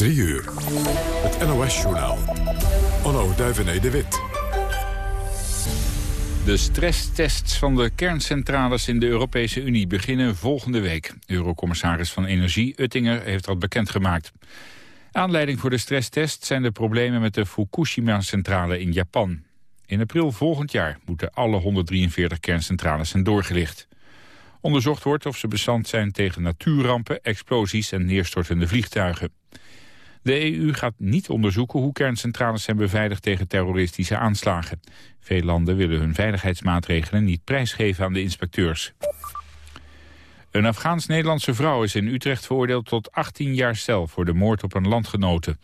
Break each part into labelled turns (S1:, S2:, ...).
S1: 3 uur. Het NOS-journaal. Onno Duivené de Wit.
S2: De stresstests van de kerncentrales in de Europese Unie beginnen volgende week. Eurocommissaris van Energie Uttinger heeft dat bekendgemaakt. Aanleiding voor de stresstest zijn de problemen met de Fukushima-centrale in Japan. In april volgend jaar moeten alle 143 kerncentrales zijn doorgelicht. Onderzocht wordt of ze bestand zijn tegen natuurrampen, explosies en neerstortende vliegtuigen. De EU gaat niet onderzoeken hoe kerncentrales zijn beveiligd tegen terroristische aanslagen. Veel landen willen hun veiligheidsmaatregelen niet prijsgeven aan de inspecteurs. Een Afghaans-Nederlandse vrouw is in Utrecht veroordeeld tot 18 jaar cel voor de moord op een landgenote.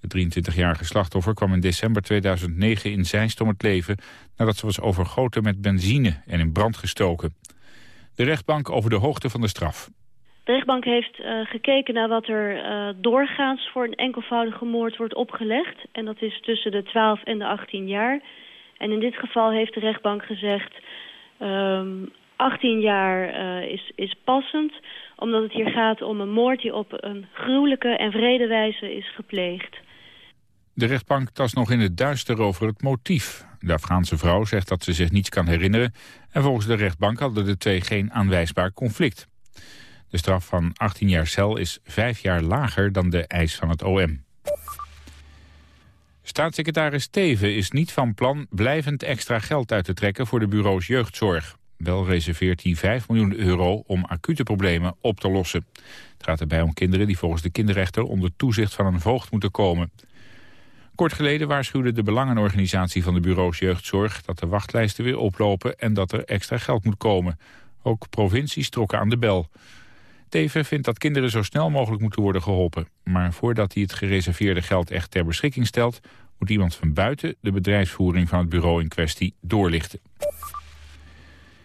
S2: De 23-jarige slachtoffer kwam in december 2009 in Zeist om het leven nadat ze was overgoten met benzine en in brand gestoken. De rechtbank over de hoogte van de straf.
S3: De rechtbank heeft uh, gekeken naar wat er uh, doorgaans voor een enkelvoudige moord wordt opgelegd. En dat is tussen de 12 en de 18 jaar. En in dit geval heeft de rechtbank gezegd... Um, 18 jaar uh, is, is passend, omdat het hier gaat om een moord die op een gruwelijke en vrede wijze is gepleegd.
S2: De rechtbank tast nog in het duister over het motief. De Afghaanse vrouw zegt dat ze zich niets kan herinneren... en volgens de rechtbank hadden de twee geen aanwijsbaar conflict. De straf van 18 jaar cel is vijf jaar lager dan de eis van het OM. Staatssecretaris Teven is niet van plan blijvend extra geld uit te trekken voor de bureaus jeugdzorg. Wel reserveert hij 5 miljoen euro om acute problemen op te lossen. Het gaat erbij om kinderen die volgens de kinderrechter onder toezicht van een voogd moeten komen. Kort geleden waarschuwde de belangenorganisatie van de bureaus jeugdzorg dat de wachtlijsten weer oplopen en dat er extra geld moet komen. Ook provincies trokken aan de bel. Teven vindt dat kinderen zo snel mogelijk moeten worden geholpen. Maar voordat hij het gereserveerde geld echt ter beschikking stelt... moet iemand van buiten de bedrijfsvoering van het bureau in kwestie doorlichten.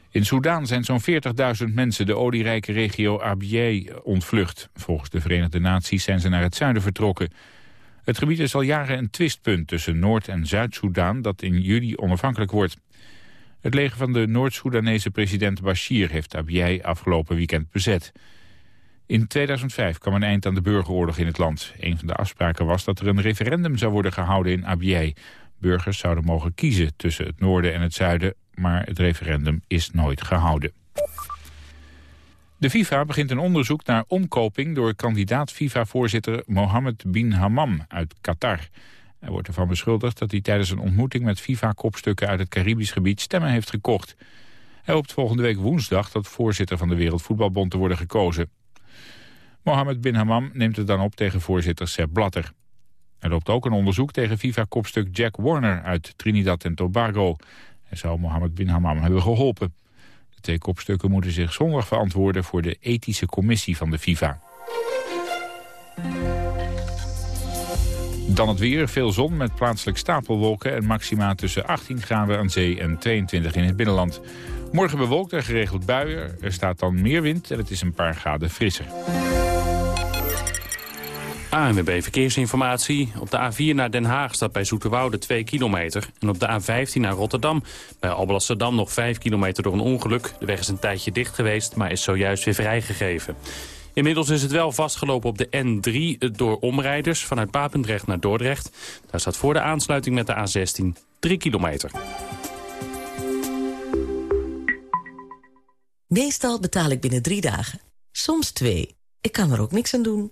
S2: In Soedan zijn zo'n 40.000 mensen de olierijke regio Abyei ontvlucht. Volgens de Verenigde Naties zijn ze naar het zuiden vertrokken. Het gebied is al jaren een twistpunt tussen Noord- en Zuid-Soedan... dat in juli onafhankelijk wordt. Het leger van de Noord-Soedanese president Bashir heeft Abyei afgelopen weekend bezet. In 2005 kwam een eind aan de burgeroorlog in het land. Een van de afspraken was dat er een referendum zou worden gehouden in Abyei. Burgers zouden mogen kiezen tussen het noorden en het zuiden, maar het referendum is nooit gehouden. De FIFA begint een onderzoek naar omkoping door kandidaat FIFA-voorzitter Mohammed bin Hammam uit Qatar. Hij wordt ervan beschuldigd dat hij tijdens een ontmoeting met FIFA-kopstukken uit het Caribisch gebied stemmen heeft gekocht. Hij hoopt volgende week woensdag tot voorzitter van de Wereldvoetbalbond te worden gekozen. Mohammed bin Hammam neemt het dan op tegen voorzitter Sepp Blatter. Er loopt ook een onderzoek tegen FIFA-kopstuk Jack Warner uit Trinidad en Tobago. Hij zou Mohammed bin Hammam hebben geholpen. De twee kopstukken moeten zich zondag verantwoorden voor de ethische commissie van de FIFA. Dan het weer, veel zon met plaatselijk stapelwolken... en maxima tussen 18 graden aan zee en 22 in het binnenland. Morgen bewolkt en geregeld buien. Er staat dan meer wind en het is een paar graden frisser.
S4: ANWB Verkeersinformatie. Op de A4 naar Den Haag staat bij Zoeterwoude 2 kilometer. En op de A15 naar Rotterdam bij Alblasserdam nog 5 kilometer door een ongeluk. De weg is een tijdje dicht geweest, maar is zojuist weer vrijgegeven. Inmiddels is het wel vastgelopen op de N3 door omrijders vanuit Papendrecht naar Dordrecht. Daar staat voor de aansluiting met de A16 3 kilometer.
S5: Meestal betaal ik binnen drie dagen. Soms twee. Ik kan er ook niks aan doen.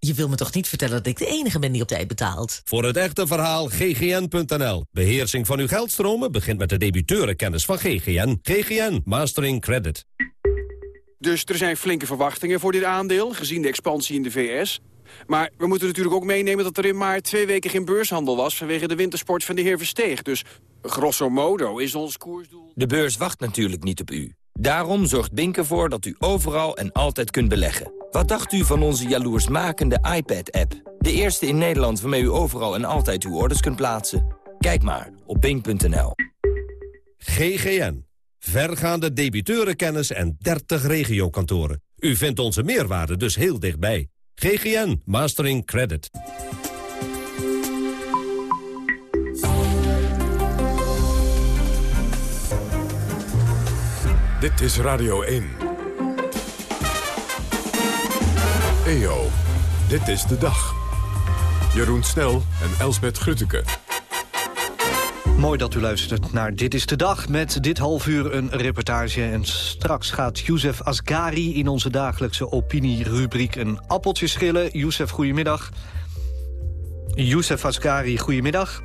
S5: Je wil me toch niet vertellen dat ik de enige ben die op tijd betaalt?
S6: Voor het echte verhaal ggn.nl. Beheersing van uw geldstromen begint met de debiteurenkennis van GGN. GGN Mastering Credit.
S7: Dus er zijn flinke verwachtingen voor dit aandeel, gezien de expansie in de VS. Maar we moeten natuurlijk ook meenemen dat er in maart twee weken geen beurshandel was... vanwege de wintersport van de heer Versteeg. Dus grosso modo is ons koersdoel...
S8: De beurs wacht natuurlijk niet op u. Daarom zorgt Bink ervoor dat u overal en altijd kunt beleggen. Wat dacht u van onze jaloersmakende iPad-app? De eerste in Nederland waarmee u overal en altijd uw orders kunt plaatsen. Kijk maar op bing.nl.
S6: GGN. Vergaande debiteurenkennis en 30 regiokantoren. U vindt onze meerwaarde dus heel dichtbij. GGN Mastering Credit.
S1: Dit is Radio 1. EO, dit is de dag. Jeroen Snel en Elsbet Grutteke.
S9: Mooi dat u luistert naar Dit is de Dag. Met dit half uur een reportage. En straks gaat Youssef Asgari in onze dagelijkse opinierubriek een appeltje schillen. Youssef, goedemiddag. Youssef Asgari, goedemiddag.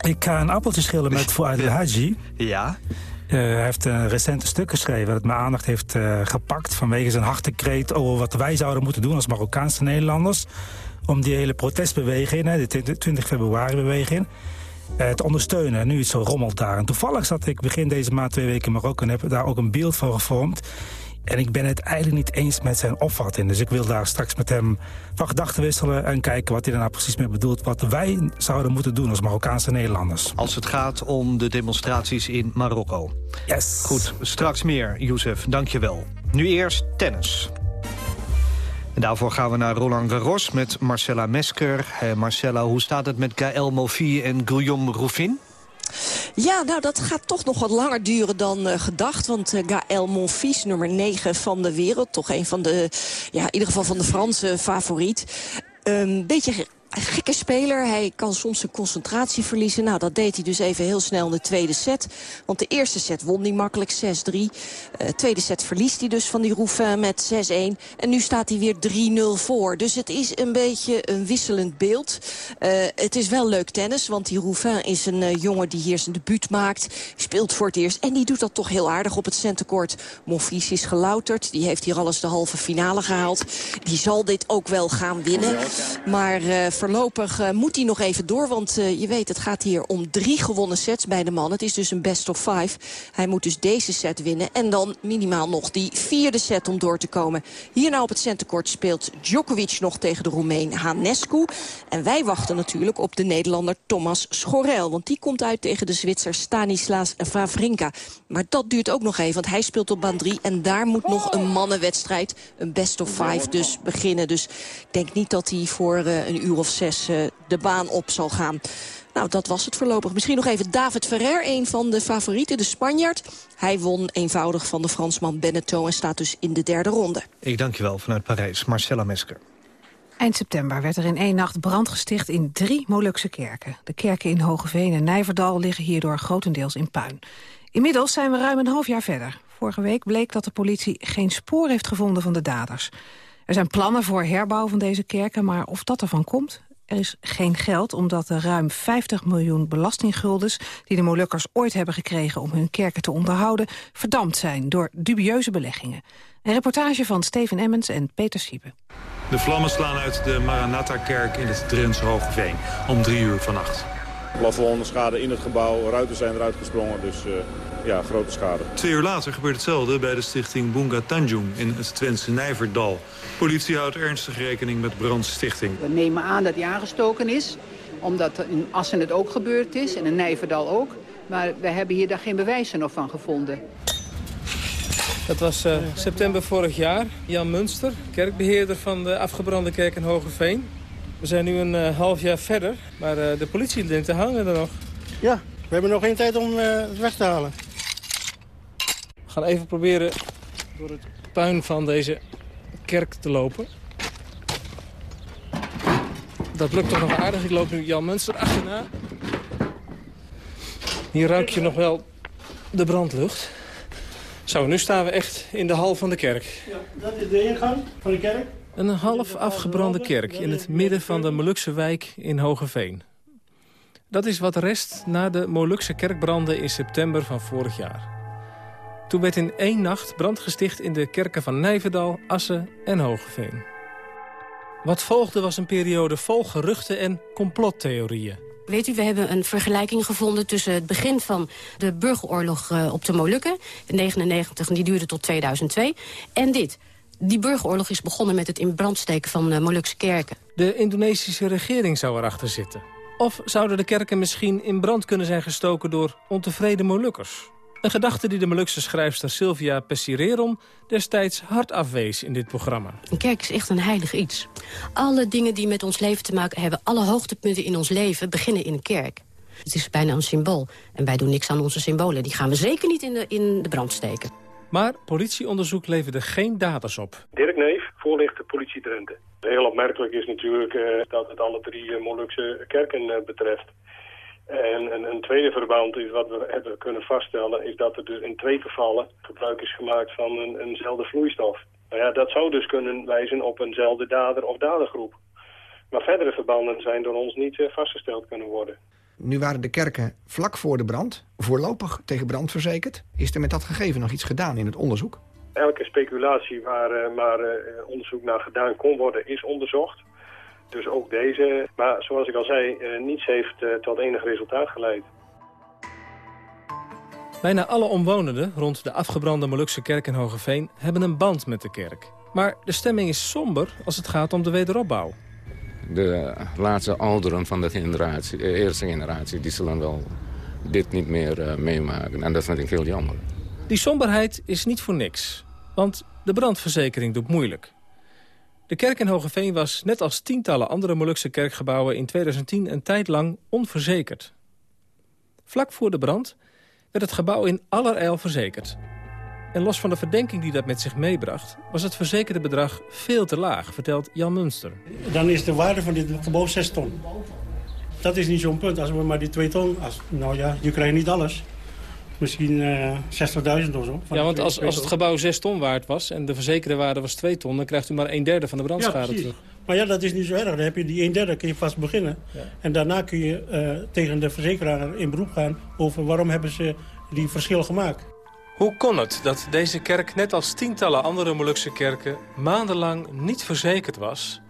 S10: Ik ga een appeltje schillen met Fouad El Haji.
S9: Ja.
S10: Uh, hij heeft een recente stuk geschreven dat mijn aandacht heeft uh, gepakt... vanwege zijn hartekreet over wat wij zouden moeten doen als Marokkaanse Nederlanders... om die hele protestbeweging, de 20 februari-beweging... Te ondersteunen. Nu het zo rommelt daar. En toevallig zat ik begin deze maand twee weken in Marokko... en heb daar ook een beeld van gevormd. En ik ben het eigenlijk niet eens met zijn opvatting. Dus ik wil daar straks met hem van gedachten wisselen... en kijken wat hij daar nou precies mee bedoelt. Wat wij zouden moeten doen als Marokkaanse Nederlanders.
S9: Als het gaat om de demonstraties in Marokko.
S10: Yes.
S9: Goed, straks meer, Youssef. Dank je wel. Nu eerst tennis. En daarvoor gaan we naar Roland Garros met Marcella Mesker. Hey Marcella, hoe staat het met Gaël Mofi en Guillaume Rouffin?
S11: Ja, nou dat gaat toch nog wat langer duren dan uh, gedacht. Want uh, Gaël Monfils, nummer 9 van de wereld... toch een van de, ja, in ieder geval van de Franse favoriet... Een um, beetje gekke speler. Hij kan soms zijn concentratie verliezen. Nou, dat deed hij dus even heel snel in de tweede set. Want de eerste set won hij makkelijk 6-3. Uh, tweede set verliest hij dus van die Rouffin met 6-1. En nu staat hij weer 3-0 voor. Dus het is een beetje een wisselend beeld. Uh, het is wel leuk tennis, want die Rouffin is een jongen die hier zijn debuut maakt. Speelt voor het eerst en die doet dat toch heel aardig op het centercourt. Monfils is gelouterd. Die heeft hier alles de halve finale gehaald. Die zal dit ook wel gaan winnen. Maar voorlopig uh, moet hij nog even door. Want uh, je weet, het gaat hier om drie gewonnen sets bij de man. Het is dus een best of five. Hij moet dus deze set winnen. En dan minimaal nog die vierde set om door te komen. Hier nou op het centercourt speelt Djokovic nog tegen de Roemeen Hanescu. En wij wachten natuurlijk op de Nederlander Thomas Schorel. Want die komt uit tegen de Zwitser Stanislas Wawrinka. Maar dat duurt ook nog even, want hij speelt op baan 3. En daar moet nog een mannenwedstrijd, een best of five dus beginnen. Dus ik denk niet dat hij voor uh, een uur of zes uh, de baan op zal gaan. Nou, dat was het voorlopig. Misschien nog even David Ferrer, een van de favorieten, de Spanjaard. Hij won eenvoudig van de Fransman Beneteau en staat dus in de derde ronde.
S9: Ik dank je wel vanuit Parijs, Marcella Mesker.
S12: Eind september werd er in één nacht brand gesticht in drie Molukse kerken. De kerken in Hogeveen en Nijverdal liggen hierdoor grotendeels in puin. Inmiddels zijn we ruim een half jaar verder. Vorige week bleek dat de politie geen spoor heeft gevonden van de daders. Er zijn plannen voor herbouw van deze kerken, maar of dat ervan komt... Er is geen geld omdat de ruim 50 miljoen belastingguldens... die de Molukkers ooit hebben gekregen om hun kerken te onderhouden... verdampt zijn door dubieuze beleggingen. Een reportage van Steven Emmens en Peter Siepe.
S13: De vlammen slaan uit de Maranatha-kerk in het Drentse Hogeveen om drie uur vannacht.
S14: Plafondschade in het gebouw, ruiten zijn eruit gesprongen, dus uh, ja, grote schade.
S13: Twee uur later gebeurt hetzelfde bij de stichting Bunga Tanjung in het Twentse Nijverdal. Politie houdt ernstig rekening met brandstichting.
S15: We nemen aan dat hij aangestoken is, omdat in Assen het ook gebeurd is en in Nijverdal ook. Maar we hebben hier daar geen bewijzen nog van gevonden.
S16: Dat was uh, september vorig jaar. Jan Munster, kerkbeheerder van de afgebrande kerk in Hogeveen. We zijn nu een uh, half jaar verder, maar uh, de politielinten hangen er nog.
S17: Ja, we hebben nog geen tijd om uh, het weg te halen.
S16: We gaan even proberen door het puin van deze kerk te lopen. Dat lukt toch nog aardig. Ik loop nu Jan Munster achterna. Hier ruik je nog wel de brandlucht. Zo, nu staan we echt in de hal van de kerk.
S17: Ja, dat is de ingang van de kerk.
S16: Een half afgebrande kerk in het midden van de Molukse wijk in Hogeveen. Dat is wat rest na de Molukse kerkbranden in september van vorig jaar. Toen werd in één nacht brand gesticht in de kerken van Nijverdal, Assen en Hogeveen. Wat volgde was een periode vol geruchten en complottheorieën.
S18: Weet u, we hebben een vergelijking gevonden tussen het begin van de burgeroorlog uh, op de Molukken... in 99, en die duurde tot 2002, en dit. Die burgeroorlog is begonnen met het in brand steken van uh, Molukse kerken.
S16: De Indonesische regering zou erachter zitten. Of zouden de kerken misschien in brand kunnen zijn gestoken door ontevreden Molukkers? Een gedachte die de Molukse schrijfster Sylvia Pessirerom destijds hard afwees in dit programma.
S18: Een kerk is echt een heilig iets. Alle dingen die met ons leven te maken hebben, alle hoogtepunten in ons leven, beginnen in een kerk. Het is bijna een symbool. En wij doen niks aan onze symbolen. Die gaan we zeker niet in de, in de brand steken.
S16: Maar politieonderzoek leverde geen daders op.
S19: Dirk Neef, voorlichter politie Drenthe. Heel opmerkelijk is natuurlijk uh, dat het alle drie uh, Molukse kerken uh, betreft. En een, een, tweede verband is wat we hebben kunnen vaststellen... is dat er dus in twee gevallen gebruik is gemaakt van een, eenzelfde vloeistof. Nou ja, dat zou dus kunnen wijzen op eenzelfde dader of dadergroep. Maar verdere verbanden zijn door ons niet vastgesteld kunnen worden.
S20: Nu waren de kerken vlak voor de brand, voorlopig tegen brand verzekerd. Is er met dat gegeven nog iets gedaan in het onderzoek?
S19: Elke speculatie waar maar uh, onderzoek naar gedaan kon worden, is onderzocht. Dus ook deze. Maar zoals ik al zei, uh, niets heeft tot enig resultaat geleid.
S16: Bijna alle omwonenden rond de afgebrande Molukse kerk in Hogeveen hebben een band met de kerk. Maar de stemming is somber als het gaat om de wederopbouw
S21: de laatste ouderen van de generatie, de eerste generatie... die zullen wel dit niet meer uh, meemaken. En dat vind ik heel jammer.
S16: Die somberheid is niet voor niks. Want de brandverzekering doet moeilijk. De kerk in Hogeveen was, net als tientallen andere Molukse kerkgebouwen... in 2010 een tijd lang onverzekerd. Vlak voor de brand werd het gebouw in allerijl verzekerd. En los van de verdenking die dat met zich meebracht... was het verzekerde bedrag veel te laag, vertelt Jan Munster.
S17: Dan is de waarde van dit gebouw 6 ton. Dat is niet zo'n punt. Als we maar die 2 ton... Als, nou ja, je krijgt niet alles. Misschien uh, 60.000 of zo.
S16: Ja, want als, als het gebouw 6 ton waard was... en de verzekerde waarde was 2 ton... dan krijgt u maar een derde van de brandschade
S17: ja,
S16: terug.
S17: Maar ja, dat is niet zo erg. Dan heb je die een derde, kun je vast beginnen. Ja. En daarna kun je uh, tegen de verzekeraar in beroep gaan... over waarom hebben ze die verschil gemaakt.
S16: Hoe kon het dat deze kerk, net als tientallen andere Molukse kerken... maandenlang niet verzekerd was...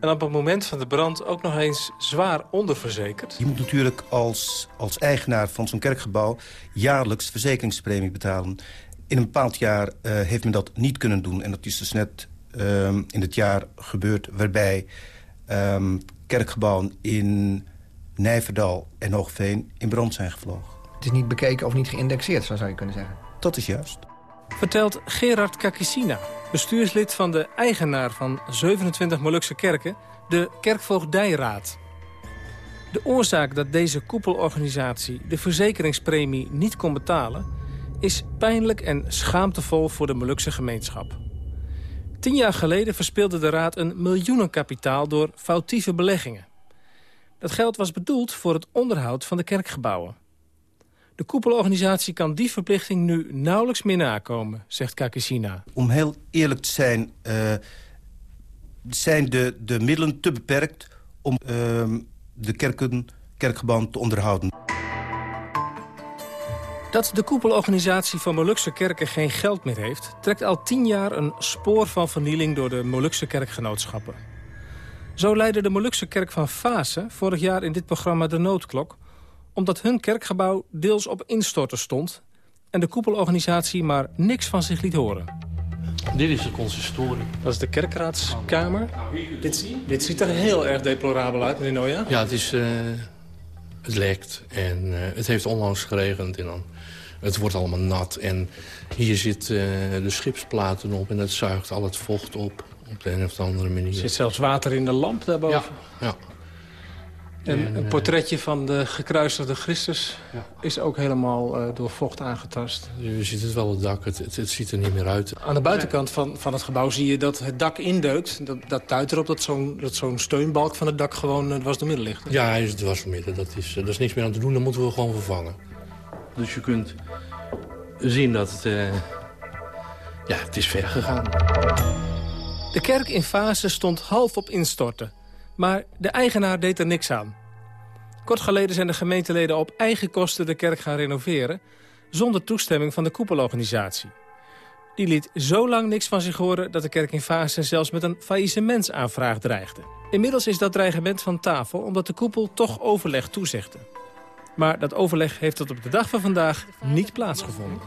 S16: en op het moment van de brand ook nog eens zwaar onderverzekerd?
S22: Je moet natuurlijk als, als eigenaar van zo'n kerkgebouw... jaarlijks verzekeringspremie betalen. In een bepaald jaar uh, heeft men dat niet kunnen doen. En dat is dus net uh, in het jaar gebeurd waarbij um, kerkgebouwen in Nijverdal en Hoogveen in brand zijn gevlogen.
S20: Het is niet bekeken of niet geïndexeerd, zo zou je kunnen zeggen.
S22: Dat is juist.
S16: Vertelt Gerard Kakisina, bestuurslid van de eigenaar van 27 Molukse kerken, de Kerkvoogdijraad. De oorzaak dat deze koepelorganisatie de verzekeringspremie niet kon betalen... is pijnlijk en schaamtevol voor de Molukse gemeenschap. Tien jaar geleden verspeelde de raad een miljoenenkapitaal door foutieve beleggingen. Dat geld was bedoeld voor het onderhoud van de kerkgebouwen. De koepelorganisatie kan die verplichting nu nauwelijks meer nakomen, zegt Kakisina.
S22: Om heel eerlijk te zijn, uh, zijn de, de middelen te beperkt om uh, de kerken, kerkgebouwen te onderhouden.
S16: Dat de koepelorganisatie van Molukse kerken geen geld meer heeft... trekt al tien jaar een spoor van vernieling door de Molukse kerkgenootschappen. Zo leidde de Molukse kerk van Fase vorig jaar in dit programma de noodklok omdat hun kerkgebouw deels op instorten stond... en de koepelorganisatie maar niks van zich liet horen.
S23: Dit is de consistorie.
S16: Dat is de kerkraadskamer. Dit, dit ziet er heel erg deplorabel uit, meneer Noja.
S23: Ja, het, is, uh, het lekt en uh, het heeft onlangs geregend. En dan, het wordt allemaal nat. En hier zitten uh, de schipsplaten op en het zuigt al het vocht op. Op de een of andere manier. Er
S16: zit zelfs water in de lamp daarboven.
S23: Ja, ja.
S16: En een portretje van de gekruisigde Christus ja. is ook helemaal uh, door vocht aangetast.
S23: Je ziet het wel, het dak, het, het, het, ziet er niet meer uit.
S16: Aan de buitenkant van, van het gebouw zie je dat het dak indeukt. Dat, dat duidt erop dat zo'n zo'n steunbalk van het dak gewoon uh, was door midden ligt.
S23: Ja, hij is dwars door midden. Dat is, uh, dat is niks meer aan te doen, dat moeten we gewoon vervangen. Dus je kunt zien dat het... ja, het is ver gegaan.
S16: De kerk in Fase stond half op instorten. Maar de eigenaar deed er niks aan. Kort geleden zijn de gemeenteleden op eigen kosten de kerk gaan renoveren... zonder toestemming van de koepelorganisatie. Die liet zo lang niks van zich horen dat de kerk in Fase zelfs met een faillissementsaanvraag dreigde. Inmiddels is dat dreigement van tafel omdat de koepel toch overleg toezegde. Maar dat overleg heeft tot op de dag van vandaag niet plaatsgevonden.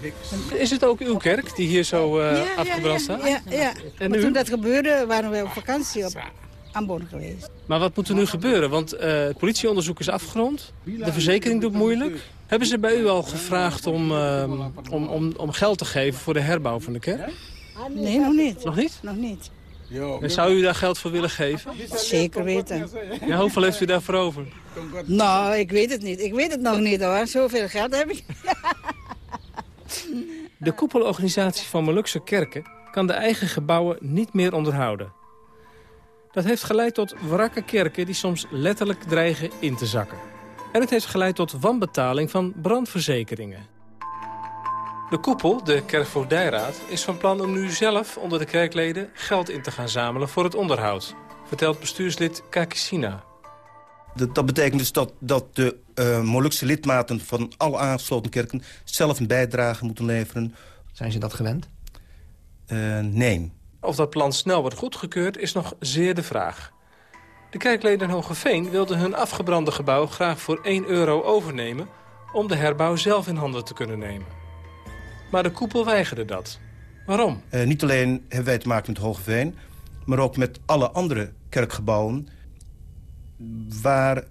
S16: Ja. Is het ook uw kerk die hier zo uh,
S24: ja,
S16: afgebrand staat?
S24: Ja, ja, ja. En maar toen dat gebeurde waren we op vakantie op
S25: aan boord geweest.
S16: Maar wat moet er nu gebeuren? Want uh, het politieonderzoek is afgerond. De verzekering doet moeilijk. Hebben ze bij u al gevraagd om, uh, om, om, om geld te geven voor de herbouw van de kerk?
S25: Nee, nog niet.
S16: Nog niet?
S25: Nog niet.
S16: En zou u daar geld voor willen geven?
S25: Zeker weten.
S16: Ja, hoeveel heeft u daarvoor over?
S25: Nou, ik weet het niet. Ik weet het nog niet hoor. Zoveel geld heb ik.
S16: De koepelorganisatie van Molukse kerken kan de eigen gebouwen niet meer onderhouden. Dat heeft geleid tot wrakke kerken die soms letterlijk dreigen in te zakken. En het heeft geleid tot wanbetaling van brandverzekeringen. De koepel, de Kerkvoogdijraad, is van plan om nu zelf onder de kerkleden geld in te gaan zamelen voor het onderhoud, vertelt bestuurslid Kakisina.
S22: Dat, dat betekent dus dat, dat de uh, Molukse lidmaten van alle aangesloten kerken zelf een bijdrage moeten leveren.
S20: Zijn ze dat gewend?
S22: Uh, nee.
S16: Of dat plan snel wordt goedgekeurd is nog zeer de vraag. De kerkleden Hogeveen wilden hun afgebrande gebouw graag voor 1 euro overnemen... om de herbouw zelf in handen te kunnen nemen. Maar de koepel weigerde dat. Waarom?
S22: Uh, niet alleen hebben wij te maken met Hogeveen... maar ook met alle andere kerkgebouwen... waar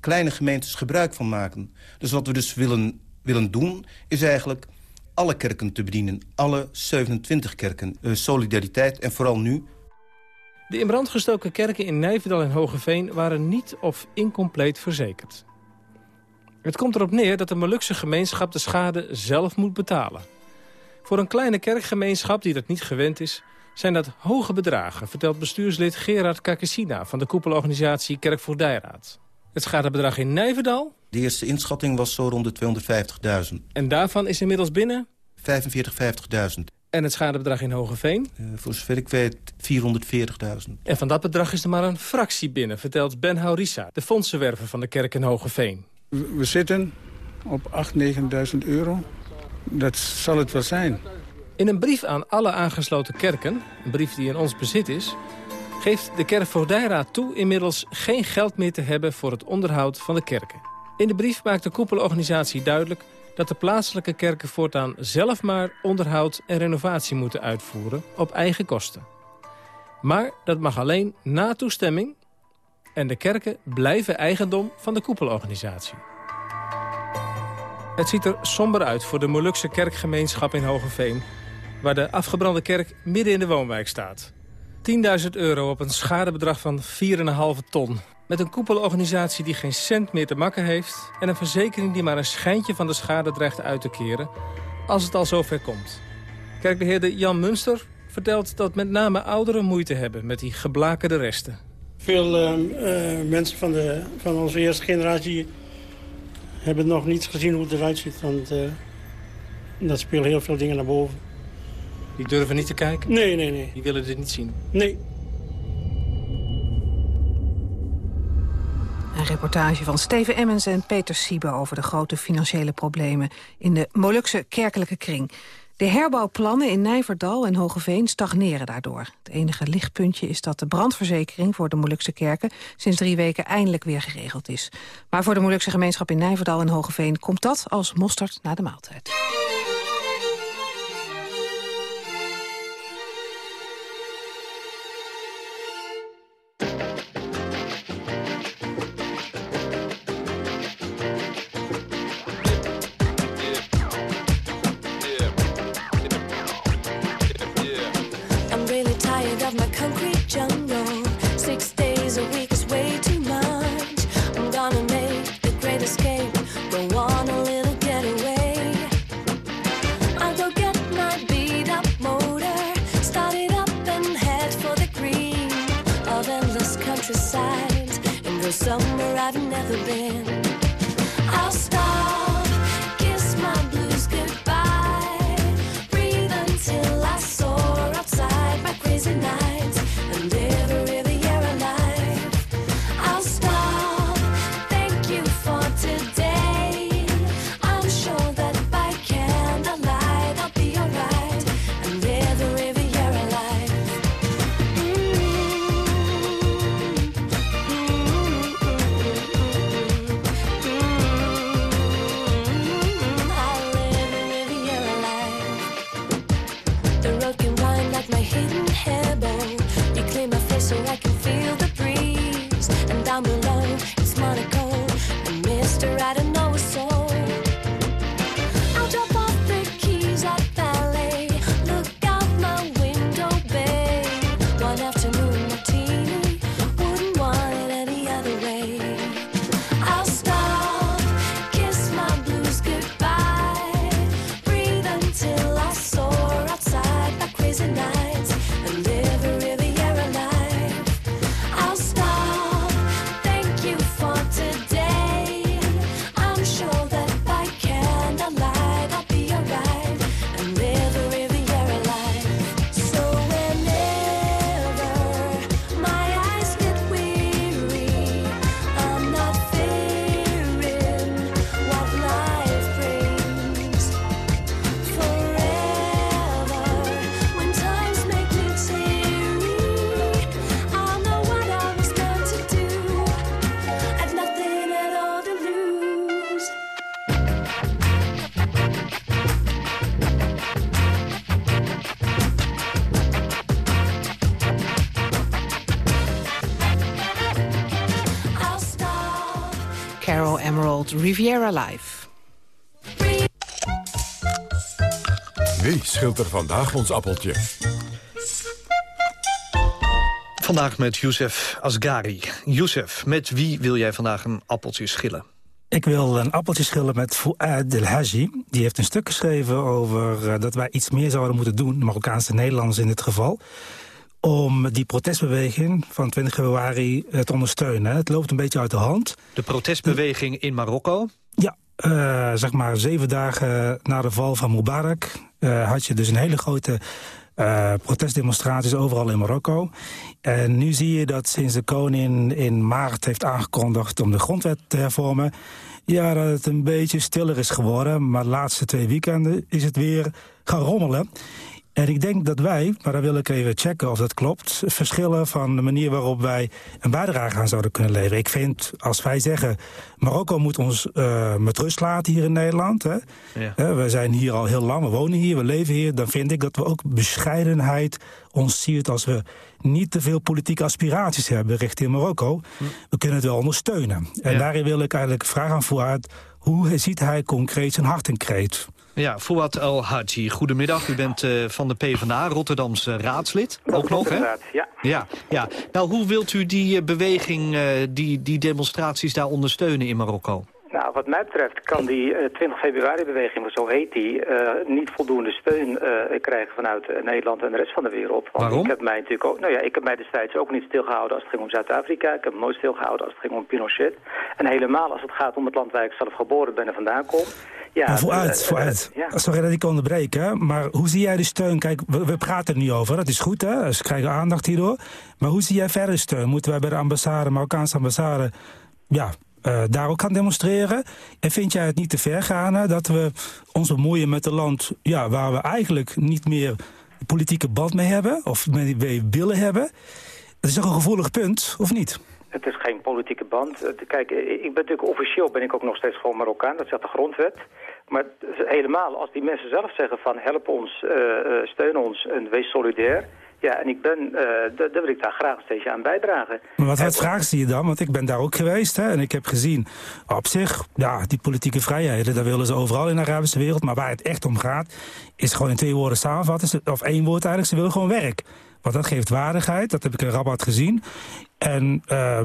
S22: kleine gemeentes gebruik van maken. Dus wat we dus willen, willen doen, is eigenlijk alle kerken te bedienen. Alle 27 kerken. Uh, solidariteit en vooral nu.
S16: De in brand gestoken kerken in Nijverdal en Hogeveen... waren niet of incompleet verzekerd. Het komt erop neer dat de Molukse gemeenschap de schade zelf moet betalen. Voor een kleine kerkgemeenschap die dat niet gewend is... zijn dat hoge bedragen, vertelt bestuurslid Gerard Kakesina... van de koepelorganisatie Kerkvoogdijraad. Het schadebedrag in Nijverdal?
S22: De eerste inschatting was zo rond de 250.000.
S16: En daarvan is inmiddels binnen?
S22: 45, 50.000.
S16: En het schadebedrag in Hogeveen?
S22: Uh, voor zover ik weet 440.000.
S16: En van dat bedrag is er maar een fractie binnen, vertelt Ben Haurissa... de fondsenwerver van de kerk in Hogeveen.
S26: We zitten op 8.000, 9.000 euro. Dat zal het wel zijn.
S16: In een brief aan alle aangesloten kerken, een brief die in ons bezit is geeft de Kerkvoogdijraad toe inmiddels geen geld meer te hebben voor het onderhoud van de kerken. In de brief maakt de koepelorganisatie duidelijk dat de plaatselijke kerken voortaan zelf maar onderhoud en renovatie moeten uitvoeren op eigen kosten. Maar dat mag alleen na toestemming en de kerken blijven eigendom van de koepelorganisatie. Het ziet er somber uit voor de Molukse kerkgemeenschap in Hogeveen... waar de afgebrande kerk midden in de woonwijk staat. 10.000 euro op een schadebedrag van 4,5 ton. Met een koepelorganisatie die geen cent meer te makken heeft... en een verzekering die maar een schijntje van de schade dreigt uit te keren... als het al zover komt. Kerkbeheerder Jan Munster vertelt dat met name ouderen moeite hebben... met die geblakerde resten.
S17: Veel uh, uh, mensen van, de, van onze eerste generatie hebben nog niet gezien hoe het eruit ziet. Want uh, dat speelt heel veel dingen naar boven.
S16: Die durven niet te kijken?
S17: Nee, nee, nee.
S16: Die willen dit niet zien?
S17: Nee.
S12: Een reportage van Steven Emmens en Peter Siebe over de grote financiële problemen in de Molukse kerkelijke kring. De herbouwplannen in Nijverdal en Hogeveen stagneren daardoor. Het enige lichtpuntje is dat de brandverzekering voor de Molukse kerken sinds drie weken eindelijk weer geregeld is. Maar voor de Molukse gemeenschap in Nijverdal en Hogeveen komt dat als mosterd na de maaltijd.
S27: Riviera Live.
S1: Wie schilt er vandaag ons appeltje?
S9: Vandaag met Youssef Asgari. Youssef, met wie wil jij vandaag een appeltje schillen?
S10: Ik wil een appeltje schillen met Fouad El Haji. Die heeft een stuk geschreven over eh, dat wij iets meer zouden moeten doen... de Marokkaanse Nederlanders in dit geval... om die protestbeweging van 20 februari eh, te ondersteunen. Het loopt een beetje uit de hand.
S9: De protestbeweging in Marokko?
S10: Ja, eh, zeg maar zeven dagen na de val van Mubarak... eh, had je dus een hele grote eh, protestdemonstraties overal in Marokko. En nu zie je dat sinds de koning in maart heeft aangekondigd... om de grondwet te hervormen... ja, dat het een beetje stiller is geworden. Maar de laatste twee weekenden is het weer gaan rommelen. En ik denk dat wij, maar dan wil ik even checken of dat klopt... verschillen van de manier waarop wij een bijdrage aan zouden kunnen leveren. Ik vind, als wij zeggen, Marokko moet ons eh, met rust laten hier in Nederland... Hè?
S9: Ja.
S10: Hè, we zijn hier al heel lang, we wonen hier, we leven hier... dan vind ik dat we ook bescheidenheid ons ziet als we niet te veel politieke aspiraties hebben richting Marokko. We kunnen het wel ondersteunen. En
S9: Ja.
S10: daarin wil ik eigenlijk vragen aan Fouad... hoe ziet hij concreet zijn hart en kreet?
S9: Ja, Fouad El Haji, goedemiddag. U bent eh, van de PvdA, Rotterdamse raadslid. Ook nog, hè?
S28: ja.
S9: Ja, ja. Nou, hoe wilt u die eh, beweging, eh, die, die demonstraties daar ondersteunen in Marokko?
S28: Nou, wat mij betreft kan die eh, 20 februari-beweging, zo heet die, eh, niet voldoende steun eh, krijgen vanuit eh, Nederland en de rest van de wereld. Want
S9: Waarom?
S28: ik heb mij natuurlijk ook, nou ja, ik heb mij destijds ook niet stilgehouden als het ging om Zuid-Afrika. Ik heb me nooit stilgehouden als het ging om Pinochet. En helemaal als het gaat om het land waar ik zelf geboren ben en vandaan kom. Ja,
S10: maar
S28: eh,
S10: vooruit,
S28: eh,
S10: vooruit.
S28: ja.
S10: Sorry dat ik onderbreek, hè? maar hoe zie jij de steun? Kijk, we, we praten er nu over, dat is goed, hè? ze krijgen aandacht hierdoor. Maar hoe zie jij verder steun? Moeten wij bij de ambassade, Marokkaanse ambassade... ja, eh, daar ook gaan demonstreren? En vind jij het niet te ver gaan, dat we ons bemoeien met een land... Ja, waar we eigenlijk niet meer politieke band mee hebben... of mee, willen hebben? Dat is toch een gevoelig punt, of niet?
S28: Het is geen politieke band. Kijk, ik ben natuurlijk officieel ben ik ook nog steeds gewoon Marokkaan. Dat zegt de grondwet. Maar helemaal als die mensen zelf zeggen van help ons, eh, eh, steun ons en wees solidair. Ja, en ik ben, da- daar wil ik daar graag een steentje aan bijdragen.
S10: Maar wat, wat vragen ze je dan? Want ik ben daar ook geweest hè, en ik heb gezien... op zich, ja, die politieke vrijheden... dat willen ze overal in de Arabische wereld. Maar waar het echt om gaat, is gewoon in twee woorden samenvatten. Of één woord eigenlijk, ze willen gewoon werk. Want dat geeft waardigheid, dat heb ik in Rabat gezien. En eh,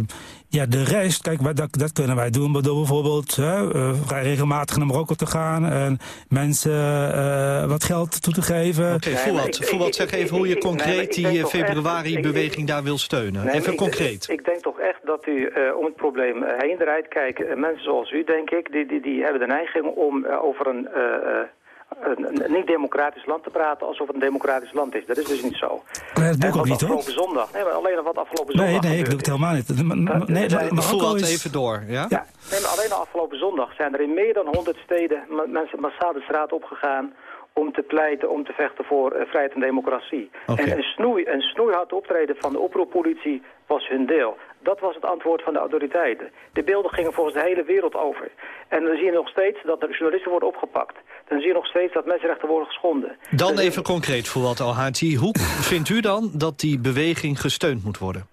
S10: ja, de rest, kijk, dat, dat kunnen wij doen... door bijvoorbeeld hè, eh, vrij regelmatig naar Marokko te gaan... en mensen eh, wat geld toe te geven.
S9: Oké, Fouad, Fouad, zeg even hoe je concreet die februari-beweging daar wil steunen.
S28: Nee,
S9: Even
S28: ik-
S9: concreet.
S28: Ik, denk toch echt dat u eh, om het probleem heen draait. Kijk, mensen zoals u, denk ik, die, die, die hebben de neiging om over een... een, een niet-democratisch land te praten alsof het een democratisch land is. Dat is dus niet zo.
S10: Nee, dat doe ik ook niet, hoor.
S28: zondag. Nee, maar alleen al wat afgelopen
S10: Nee,
S28: zondag.
S10: nee, ik doe het helemaal niet. Maar- maar- Nee, Marokko
S9: Fouad,
S10: is...
S9: even door, ja?
S28: Ja, nee, maar alleen al afgelopen zondag zijn er in meer dan 100 steden mensen massaal de straat opgegaan om te pleiten, om te vechten voor eh, vrijheid en democratie. En een, snoei, een snoeihard optreden van de oproeppolitie was hun deel. Dat was het antwoord van de autoriteiten. De beelden gingen volgens de hele wereld over. En dan zie je nog steeds dat er journalisten worden opgepakt. Dan zie je nog steeds dat mensenrechten worden geschonden.
S9: Dan
S28: Dus-
S9: even concreet, Fouad El Haji. Hoe vindt u dan dat die beweging gesteund moet worden?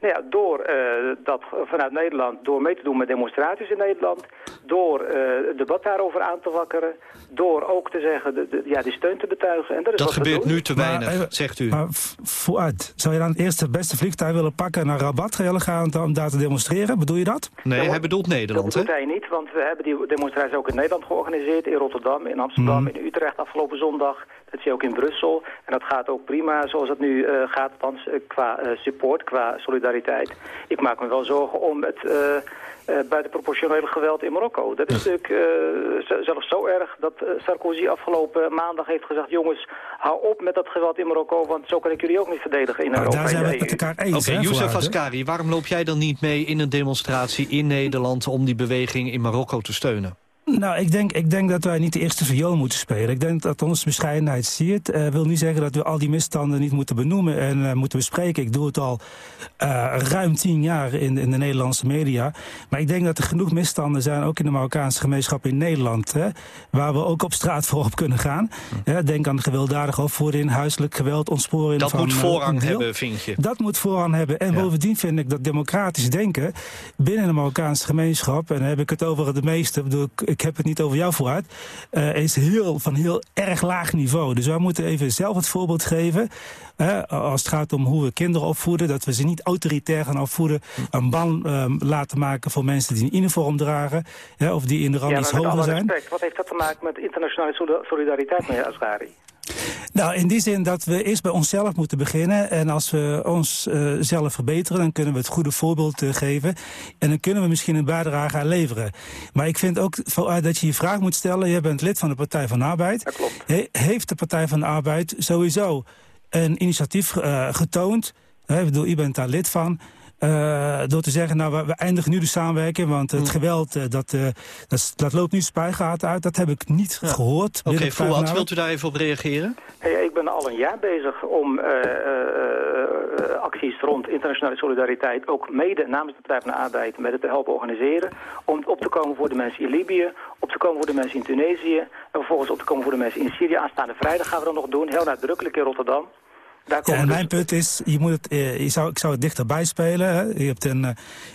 S28: Nou ja, door eh, dat vanuit Nederland, door mee te doen met demonstraties in Nederland, door eh, het debat daarover aan te wakkeren, door ook te zeggen, de, de- ja, die steun te betuigen. En dat is
S9: Dat
S28: wat
S9: gebeurt nu te weinig, zegt u.
S10: Maar Fouad, zou je dan eerst het beste vliegtuig willen pakken... naar Rabat willen gaan om daar te demonstreren? Bedoel je dat?
S9: Nee, hij bedoelt Nederland, hè?
S28: Dat doet hij niet, want we hebben die demonstraties ook in Nederland georganiseerd. In Rotterdam, in Amsterdam,
S10: Mhm.
S28: in Utrecht afgelopen zondag. Dat zie je ook in Brussel. En dat gaat ook prima zoals het nu eh, gaat, althans eh, qua eh, support, qua solidariteit. Ik maak me wel zorgen om het eh eh, buitenproportionele geweld in Marokko. Dat is natuurlijk eh, zelfs zo erg dat Sarkozy afgelopen maandag heeft gezegd... jongens, hou op met dat geweld in Marokko, want zo kan ik jullie ook niet verdedigen in Europa.
S10: daar zijn we het met elkaar eens.
S9: Oké,
S10: hè,
S9: Youssef? Askari, waarom loop jij dan niet mee in een demonstratie in Nederland... om die beweging in Marokko te steunen?
S10: Nou, ik denk, ik denk dat wij niet de eerste viool moeten spelen. Ik denk dat onze bescheidenheid ziet. Uh, wil niet zeggen dat we al die misstanden niet moeten benoemen en uh, moeten bespreken. Ik doe het al uh, ruim tien jaar in, in de Nederlandse media. Maar ik denk dat er genoeg misstanden zijn, ook in de Marokkaanse gemeenschap in Nederland. Hè, waar we ook op straat voor op kunnen gaan. Ja, denk aan gewelddadige opvoeding, huiselijk geweld, ontsporing.
S9: Dat
S10: van,
S9: moet voorrang hebben, vind je?
S10: Dat moet voorrang hebben. En ja. bovendien vind ik dat democratisch denken binnen de Marokkaanse gemeenschap... en dan heb ik het over de meeste, bedoel, ik, ik heb het niet over jou vooruit... Uh, is heel, van heel erg laag niveau. Dus wij moeten even zelf het voorbeeld geven... Uh, als het gaat om hoe we kinderen opvoeden... dat we ze niet autoritair gaan opvoeden... een ban uh, laten maken voor mensen die een uniform dragen... Uh, of die in de rang
S28: ja,
S10: iets hoger zijn.
S28: Respect, wat heeft dat te maken met internationale solidariteit, meneer Asghari?
S10: Nou, in die zin dat we eerst bij onszelf moeten beginnen. En als we ons uh, zelf verbeteren, dan kunnen we het goede voorbeeld uh, geven. En dan kunnen we misschien een bijdrage aan leveren. Maar ik vind ook dat je je vraag moet stellen. Je bent lid van de Partij van de Arbeid.
S28: Dat klopt.
S10: He heeft de Partij van de Arbeid sowieso een initiatief uh, getoond? Ik bedoel, u bent daar lid van. Uh, door te zeggen, nou, we, we, eindigen nu de samenwerking... want het geweld, uh, dat, uh, dat, dat, loopt nu spuigaten uit. Dat heb ik niet ja. gehoord.
S9: Oké, okay, Fouad, wilt u daar even op reageren?
S28: Hey, ik ben al een jaar bezig om acties rond internationale solidariteit... ook mede namens de Partij van de Arbeid met het te helpen organiseren... om op te komen voor de mensen in Libië, op te komen voor de mensen in Tunesië... en vervolgens op te komen voor de mensen in Syrië. Aanstaande vrijdag gaan we dat nog doen, heel nadrukkelijk in Rotterdam...
S10: Ja, en mijn punt is, je moet het, je zou, ik zou het dichterbij spelen. Hè. Je hebt een,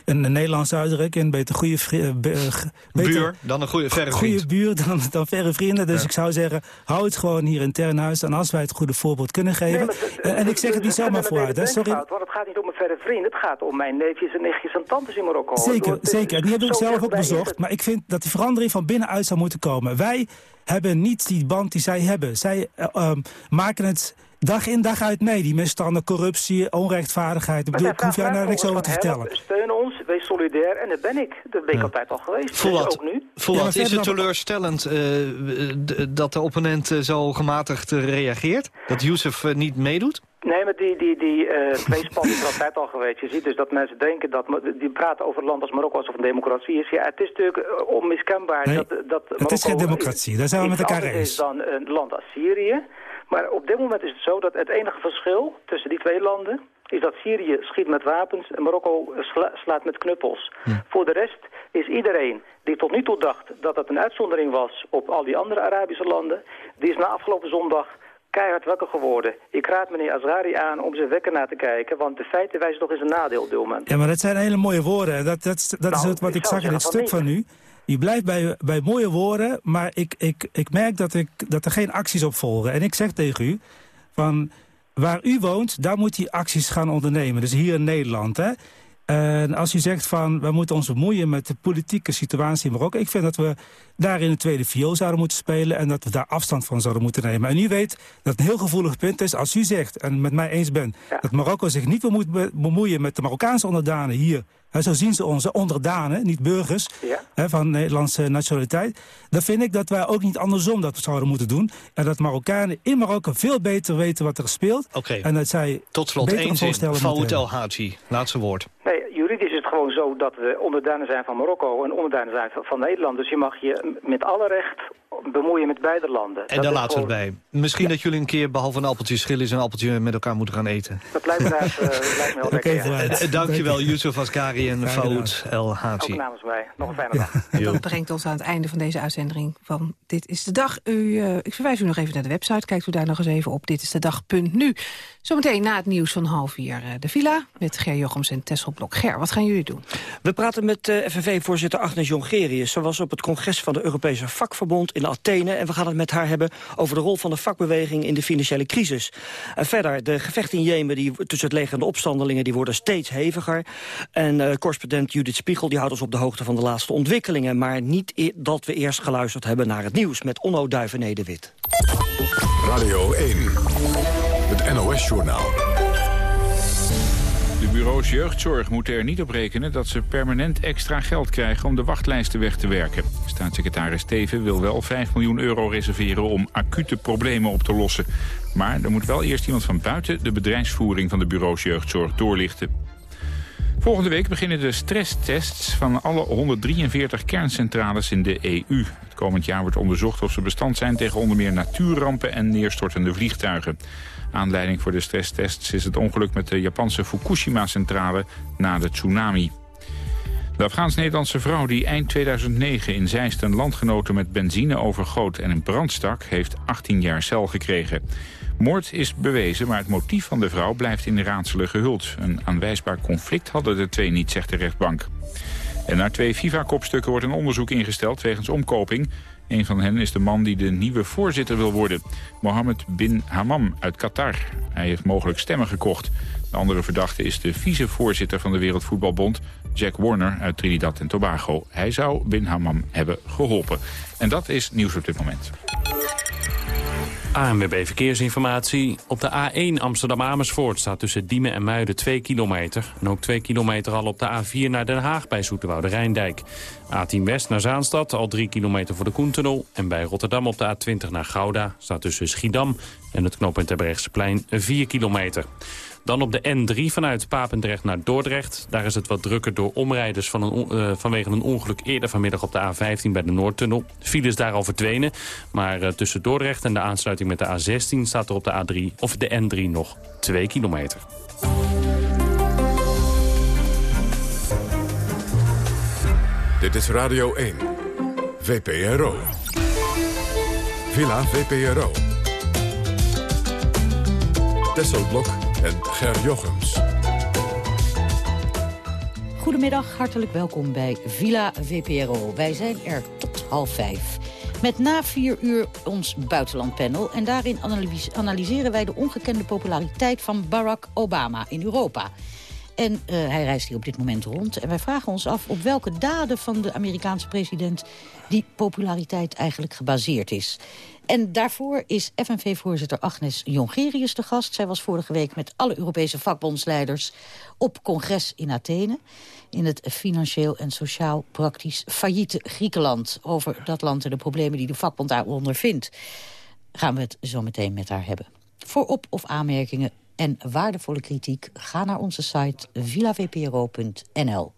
S10: een, een Nederlandse uitdrukking, beter goede vriend, beter,
S9: buur dan een goede verre
S10: vriend.
S9: Goede
S10: buur dan, dan verre vrienden. Dus ja. ik zou zeggen, hou het gewoon hier intern huis. En als wij het goede voorbeeld kunnen geven. Nee, en ik zeg het niet zomaar vooruit. Hè. Sorry.
S28: Want het gaat niet om een verre vriend. Het gaat om mijn neefjes en nichtjes en tantes in Marokko.
S10: Zeker, zeker. Die heb ik zelf ook bezocht. Maar ik vind dat die verandering van binnenuit zou moeten komen. Wij hebben niet die band die zij hebben. Zij uh, um, maken het dag in dag uit mee. Die misstanden, corruptie, onrechtvaardigheid. Ik bedoel, ik hoef jou daar niks over te vertellen.
S28: Steun ons, wees solidair. En dat ben ik. Dat ben ik ja. altijd al geweest.
S9: Voor wat,
S28: dus ook nu.
S9: Voor ja, wat is het teleurstellend uh, dat de opponent uh, zo gematigd uh, reageert? Dat Youssef uh, niet meedoet?
S28: Nee, maar die, die, die uh, tweespan is er altijd al geweest. Je ziet dus dat mensen denken dat... Die praten over een land als Marokko alsof het een democratie is. Ja, het is natuurlijk onmiskenbaar
S10: nee,
S28: dat, dat Marokko...
S10: Het is geen democratie, daar zijn we met elkaar eens.
S28: is dan een land als Syrië. Maar op dit moment is het zo dat het enige verschil tussen die twee landen... is dat Syrië schiet met wapens en Marokko sla slaat met knuppels. Ja. Voor de rest is iedereen die tot nu toe dacht dat het een uitzondering was... op al die andere Arabische landen... die is na afgelopen zondag keihard wakker geworden. Ik raad meneer Azrari aan om zijn wekker na te kijken... want de feiten wijzen nog eens een nadeel moment.
S10: Ja, maar dat zijn hele mooie woorden. Dat, dat, dat nou, is het wat ik, ik zag in dit stuk niet. van u. Je blijft bij, bij mooie woorden, maar ik, ik, ik merk dat, ik, dat er geen acties op volgen. En ik zeg tegen u, van waar u woont, daar moet u acties gaan ondernemen. Dus hier in Nederland, hè. En als u zegt van, we moeten ons bemoeien met de politieke situatie in Marokko... ik vind dat we daar in de tweede viool zouden moeten spelen... en dat we daar afstand van zouden moeten nemen. En u weet dat het een heel gevoelig punt is als u zegt, en met mij eens bent... Ja. dat Marokko zich niet moet bemoeien met de Marokkaanse onderdanen hier... He, zo zien ze onze onderdanen, niet burgers,
S28: ja.
S10: van Nederlandse nationaliteit. Dan vind ik dat wij ook niet andersom dat zouden moeten doen. En dat Marokkanen in Marokko veel beter weten wat er speelt.
S9: Okay.
S10: En dat zij
S9: Tot slot één zin, Faoud El Hadji, laatste woord.
S28: Nee, gewoon zo dat we onderdanen zijn van Marokko en onderdanen zijn van Nederland. Dus je mag je met alle recht bemoeien met beide landen.
S9: En
S28: Dat
S9: daar laten we het bij. Misschien dat jullie een keer, behalve een appeltje schillen... eens een appeltje met elkaar moeten gaan eten.
S28: Dat lijkt me, daar, eh, lijkt me heel lekker. ja.
S9: Eh, Dankjewel, Yusuf Asgari en Faoud El
S28: Ook
S9: Haji.
S28: namens mij. Nog een fijne dag.
S12: Dat brengt ons aan het einde van deze uitzending van Dit is de Dag. U, eh, ik verwijs u nog even naar de website. Kijkt u daar nog eens even op. Dit is de dag.nu. Zometeen na het nieuws van half vier eh, de villa... met Ger Jochems en Tessel Blok. Ger, wat gaan jullie doen?
S29: We praten met eh, FNV-voorzitter Agnes Jongerius. Ze was op het congres van de Europese Vakverbond in Athene... en we gaan het met haar hebben over de rol van de vakbeweging in de financiële crisis. En verder, de gevechten in Jemen die, tussen het leger en de opstandelingen... die worden steeds heviger. En eh, correspondent Judith Spiegel die houdt ons op de hoogte van de laatste ontwikkelingen. Maar niet e- dat we eerst geluisterd hebben naar het nieuws... met Onno Duivenede-Wit.
S1: Radio 1. Het NOS-journaal.
S2: De bureaus jeugdzorg moeten er niet op rekenen dat ze permanent extra geld krijgen om de wachtlijsten weg te werken. Staatssecretaris Steven wil wel 5 miljoen euro reserveren om acute problemen op te lossen. Maar er moet wel eerst iemand van buiten de bedrijfsvoering van de bureaus jeugdzorg doorlichten. Volgende week beginnen de stresstests van alle 143 kerncentrales in de EU. Het komend jaar wordt onderzocht of ze bestand zijn tegen onder meer natuurrampen en neerstortende vliegtuigen. Aanleiding voor de stresstests is het ongeluk met de Japanse Fukushima-centrale na de tsunami. De Afghaans-Nederlandse vrouw die eind 2009 in Zeist een landgenote met benzine overgoot en in brand stak, heeft 18 jaar cel gekregen. Moord is bewezen, maar het motief van de vrouw blijft in raadselen gehuld. Een aanwijsbaar conflict hadden de twee niet, zegt de rechtbank. En naar twee FIFA-kopstukken wordt een onderzoek ingesteld wegens omkoping. Een van hen is de man die de nieuwe voorzitter wil worden. Mohammed bin Hammam uit Qatar. Hij heeft mogelijk stemmen gekocht. De andere verdachte is de vicevoorzitter van de Wereldvoetbalbond... Jack Warner uit Trinidad en Tobago. Hij zou bin Hammam hebben geholpen. En dat is nieuws op dit moment.
S30: ANWB Verkeersinformatie. Op de A1 Amsterdam-Amersfoort staat tussen Diemen en Muiden 2 kilometer. En ook 2 kilometer al op de A4 naar Den Haag bij Zoeterwoude Rijndijk. A10 West naar Zaanstad, al 3 kilometer voor de Koentunnel. En bij Rotterdam op de A20 naar Gouda staat tussen Schiedam en het knooppunt Terbrechtseplein 4 kilometer. Dan op de N3 vanuit Papendrecht naar Dordrecht. Daar is het wat drukker door omrijders van eh, vanwege een ongeluk eerder vanmiddag op de A15 bij de Noordtunnel. De file is daar al verdwenen. Maar eh, tussen Dordrecht en de aansluiting met de A16 staat er op de A3 of de N3 nog 2 kilometer.
S1: Dit is Radio 1. VPRO. Villa VPRO. Tesselblok en Ger Jochems.
S31: Goedemiddag, hartelijk welkom bij Villa VPRO. Wij zijn er tot half vijf. Met na vier uur ons buitenlandpanel. En daarin analys- analyseren wij de ongekende populariteit van Barack Obama in Europa. En eh, hij reist hier op dit moment rond. En wij vragen ons af op welke daden van de Amerikaanse president... die populariteit eigenlijk gebaseerd is. En daarvoor is FNV-voorzitter Agnes Jongerius de gast. Zij was vorige week met alle Europese vakbondsleiders op congres in Athene. In het financieel en sociaal praktisch failliete Griekenland. Over dat land en de problemen die de vakbond daar ondervindt. Gaan we het zo meteen met haar hebben. Voor op- of aanmerkingen en waardevolle kritiek... ga naar onze site villavpro.nl.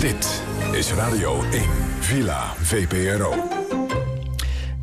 S1: Dit is Radio 1. Villa VPRO.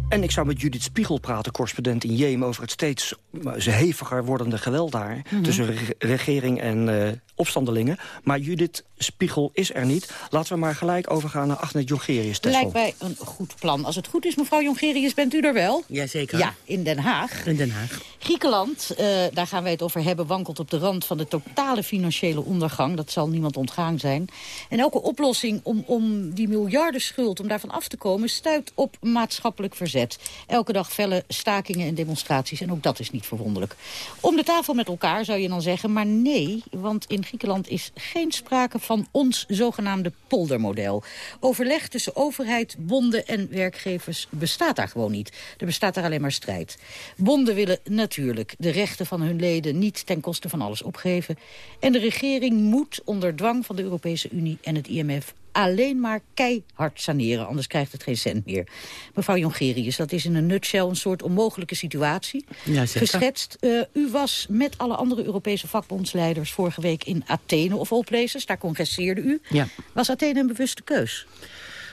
S29: En ik zou met Judith Spiegel praten, correspondent in Jemen... over het steeds eh, heviger wordende geweld daar...
S31: Mhm.
S29: tussen re- regering en eh, opstandelingen. Maar Judith Spiegel is er niet. Laten we maar gelijk overgaan naar Agnes Jongerius.
S31: Lijkt mij een goed plan. Als het goed is, mevrouw Jongerius, bent u er wel?
S32: Jazeker.
S31: Ja, in Den Haag.
S32: In Den Haag.
S31: Griekenland, eh, daar gaan wij het over hebben, wankelt op de rand van de totale financiële ondergang. Dat zal niemand ontgaan zijn. En elke oplossing om, om die miljarden schuld, om daarvan af te komen, stuit op maatschappelijk verzet. Elke dag felle stakingen en demonstraties. En ook dat is niet verwonderlijk. Om de tafel met elkaar zou je dan zeggen, maar nee, want in Griekenland is geen sprake van ons zogenaamde poldermodel. Overleg tussen overheid, bonden en werkgevers bestaat daar gewoon niet. Er bestaat daar alleen maar strijd. Bonden willen natuurlijk de rechten van hun leden niet ten koste van alles opgeven. En de regering moet onder dwang van de Europese Unie en het IMF alleen maar keihard saneren, anders krijgt het geen cent meer. Mevrouw Jongerius, dat is in een nutshell een soort onmogelijke situatie.
S32: Ja.
S31: Geschetst, Eh, u was met alle andere Europese vakbondsleiders vorige week in Athene of all places, daar congresseerde u.
S32: Ja.
S31: Was Athene een bewuste keus?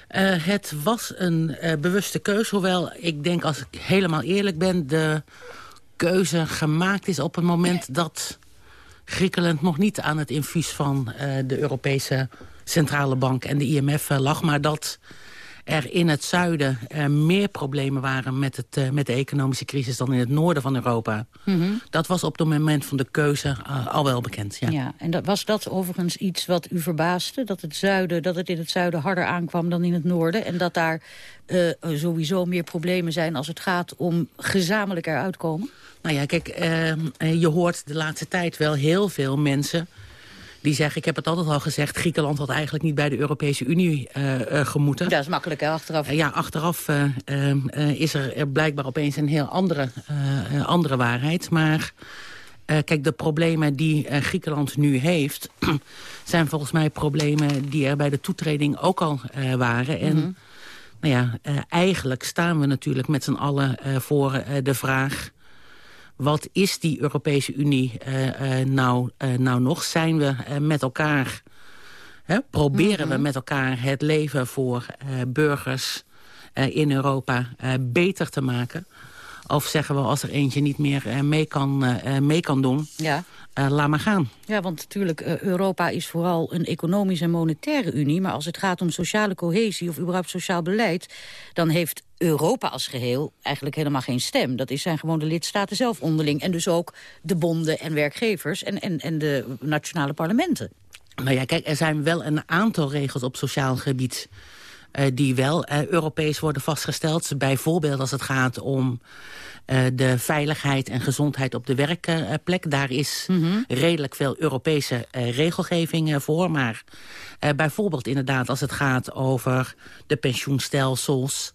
S32: Eh, het was een eh, bewuste keuze, hoewel ik denk als ik helemaal eerlijk ben... de keuze gemaakt is op het moment dat Griekenland nog niet aan het infuus van de Europese Centrale Bank en de IMF eh, lag, maar dat er in het zuiden eh, meer problemen waren met, het, eh, met de economische crisis dan in het noorden van Europa.
S31: Mhm.
S32: Dat was op het moment van de keuze al wel bekend. Ja.
S31: Ja, en dat, was dat overigens iets wat u verbaasde? Dat het, zuiden, dat het in het zuiden harder aankwam dan in het noorden? En dat daar sowieso meer problemen zijn als het gaat om gezamenlijk eruit komen?
S32: Nou ja, kijk, eh, eh, je hoort de laatste tijd wel heel veel mensen die zeggen, ik heb het altijd al gezegd... Griekenland had eigenlijk niet bij de Europese Unie eh, eh, gemoeten.
S31: Dat is makkelijk, hè, achteraf.
S32: Eh, ja, achteraf is er, er blijkbaar opeens een heel andere, andere waarheid. Maar kijk, de problemen die Griekenland nu heeft... zijn volgens mij problemen die er bij de toetreding ook al waren. En
S31: Mhm.
S32: nou ja, eigenlijk staan we natuurlijk met z'n allen voor de vraag... Wat is die Europese Unie eh, eh, nou, eh, nou nog? Zijn we met elkaar... Hè, proberen we met elkaar het leven voor burgers in Europa beter te maken? Of zeggen we als er eentje niet meer mee, kan, mee kan doen,
S31: Ja.
S32: Eh, laat maar gaan.
S31: Ja, want natuurlijk, eh, Europa is vooral een economische en monetaire unie. Maar als het gaat om sociale cohesie of überhaupt sociaal beleid... dan heeft Europa als geheel eigenlijk helemaal geen stem. Dat is, zijn gewoon de lidstaten zelf onderling. En dus ook de bonden en werkgevers en, en, en de nationale parlementen.
S32: Nou ja, kijk, er zijn wel een aantal regels op sociaal gebied... eh, die wel Europees worden vastgesteld. Bijvoorbeeld als het gaat om de veiligheid en gezondheid op de werkplek. Daar is redelijk veel Europese eh, regelgeving eh, voor. Maar eh, bijvoorbeeld inderdaad als het gaat over de pensioenstelsels...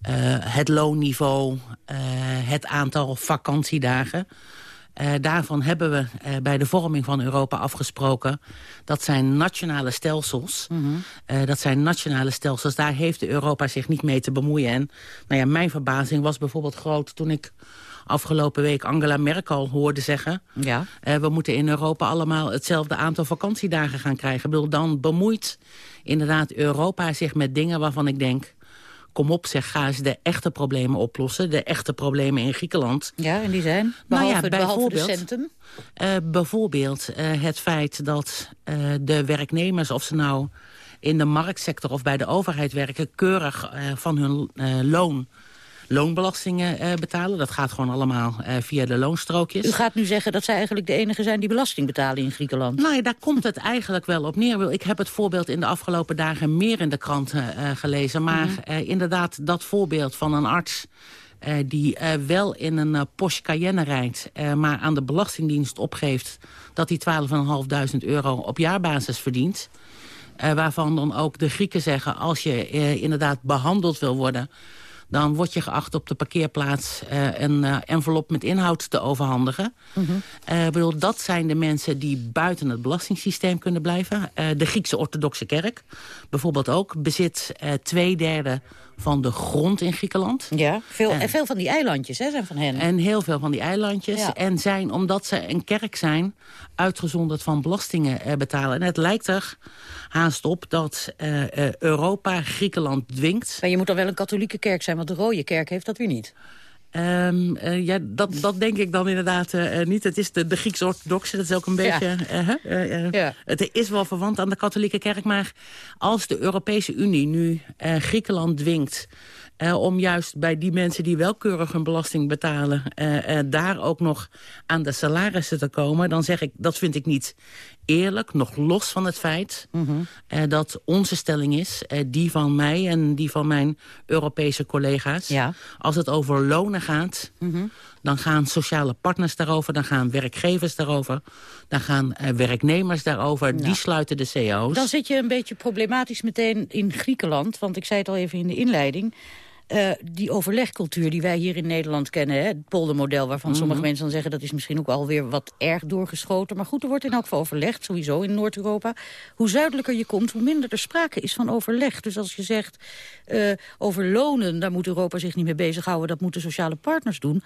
S32: eh, het loonniveau, eh, het aantal vakantiedagen... Eh, daarvan hebben we eh, bij de vorming van Europa afgesproken... dat zijn nationale stelsels. Eh, dat zijn nationale stelsels. Daar heeft Europa zich niet mee te bemoeien. En nou ja, mijn verbazing was bijvoorbeeld groot toen ik afgelopen week Angela Merkel hoorde zeggen...
S31: Ja.
S32: we moeten in Europa allemaal hetzelfde aantal vakantiedagen gaan krijgen. Ik bedoel, dan bemoeit inderdaad Europa zich met dingen waarvan ik denk... kom op zeg, ga eens de echte problemen oplossen. De echte problemen in Griekenland.
S31: Ja, en die zijn?
S32: Nou
S31: Behalve,
S32: ja,
S31: behalve de
S32: bijvoorbeeld-? Eh, bijvoorbeeld eh, het feit dat eh, de werknemers, of ze nou in de marktsector of bij de overheid werken... keurig van hun loon loonbelastingen eh, betalen. Dat gaat gewoon allemaal eh, via de loonstrookjes.
S31: U gaat nu zeggen dat zij eigenlijk de enige zijn die belasting betalen in Griekenland.
S32: Nou ja, daar komt het eigenlijk wel op neer. Ik heb het voorbeeld in de afgelopen dagen meer in de kranten eh, gelezen. Maar
S31: Mhm.
S32: inderdaad, dat voorbeeld van een arts... die wel in een Porsche Cayenne rijdt... maar aan de Belastingdienst opgeeft... dat hij 12.500 euro op jaarbasis verdient... Waarvan dan ook de Grieken zeggen... als je inderdaad behandeld wil worden... dan word je geacht op de parkeerplaats eh, een eh, envelop met inhoud te overhandigen. Ik bedoel, dat zijn de mensen die buiten het belastingssysteem kunnen blijven. De Griekse orthodoxe kerk bijvoorbeeld ook... bezit twee derde van de grond in Griekenland.
S31: Ja, veel, en veel van die eilandjes hè, zijn van hen.
S32: En heel veel van die eilandjes.
S31: Ja.
S32: En zijn, omdat ze een kerk zijn, uitgezonderd van belastingen eh, betalen. En het lijkt er haast op dat eh, Europa Griekenland dwingt.
S31: Maar je moet dan wel een katholieke kerk zijn, want de rode kerk heeft dat weer niet.
S32: Ehm, eh, ja, dat, dat denk ik dan inderdaad eh, eh, niet. Het is de, de Grieks-orthodoxe, dat is ook een
S31: Ja.
S32: beetje... eh, eh, Het is wel verwant aan de katholieke kerk, maar als de Europese Unie nu Griekenland dwingt... eh, om juist bij die mensen die wel keurig hun belasting betalen... eh, eh, daar ook nog aan de salarissen te komen... dan zeg ik, dat vind ik niet eerlijk, nog los van het feit... eh, dat onze stelling is, die van mij en die van mijn Europese collega's... als het over lonen gaat, dan gaan sociale partners daarover... dan gaan werkgevers daarover, dan gaan werknemers daarover. Die sluiten de cao's.
S31: Dan zit je een beetje problematisch meteen in Griekenland. Want ik zei het al even in de inleiding. Eh, die overlegcultuur die wij hier in Nederland kennen, hè, het poldermodel... waarvan
S32: Mhm.
S31: sommige mensen dan zeggen dat is misschien ook alweer wat erg doorgeschoten. Maar goed, er wordt in elk geval overlegd, sowieso in Noord-Europa. Hoe zuidelijker je komt, hoe minder er sprake is van overleg. Dus als je zegt eh, over lonen, daar moet Europa zich niet mee bezighouden... dat moeten sociale partners doen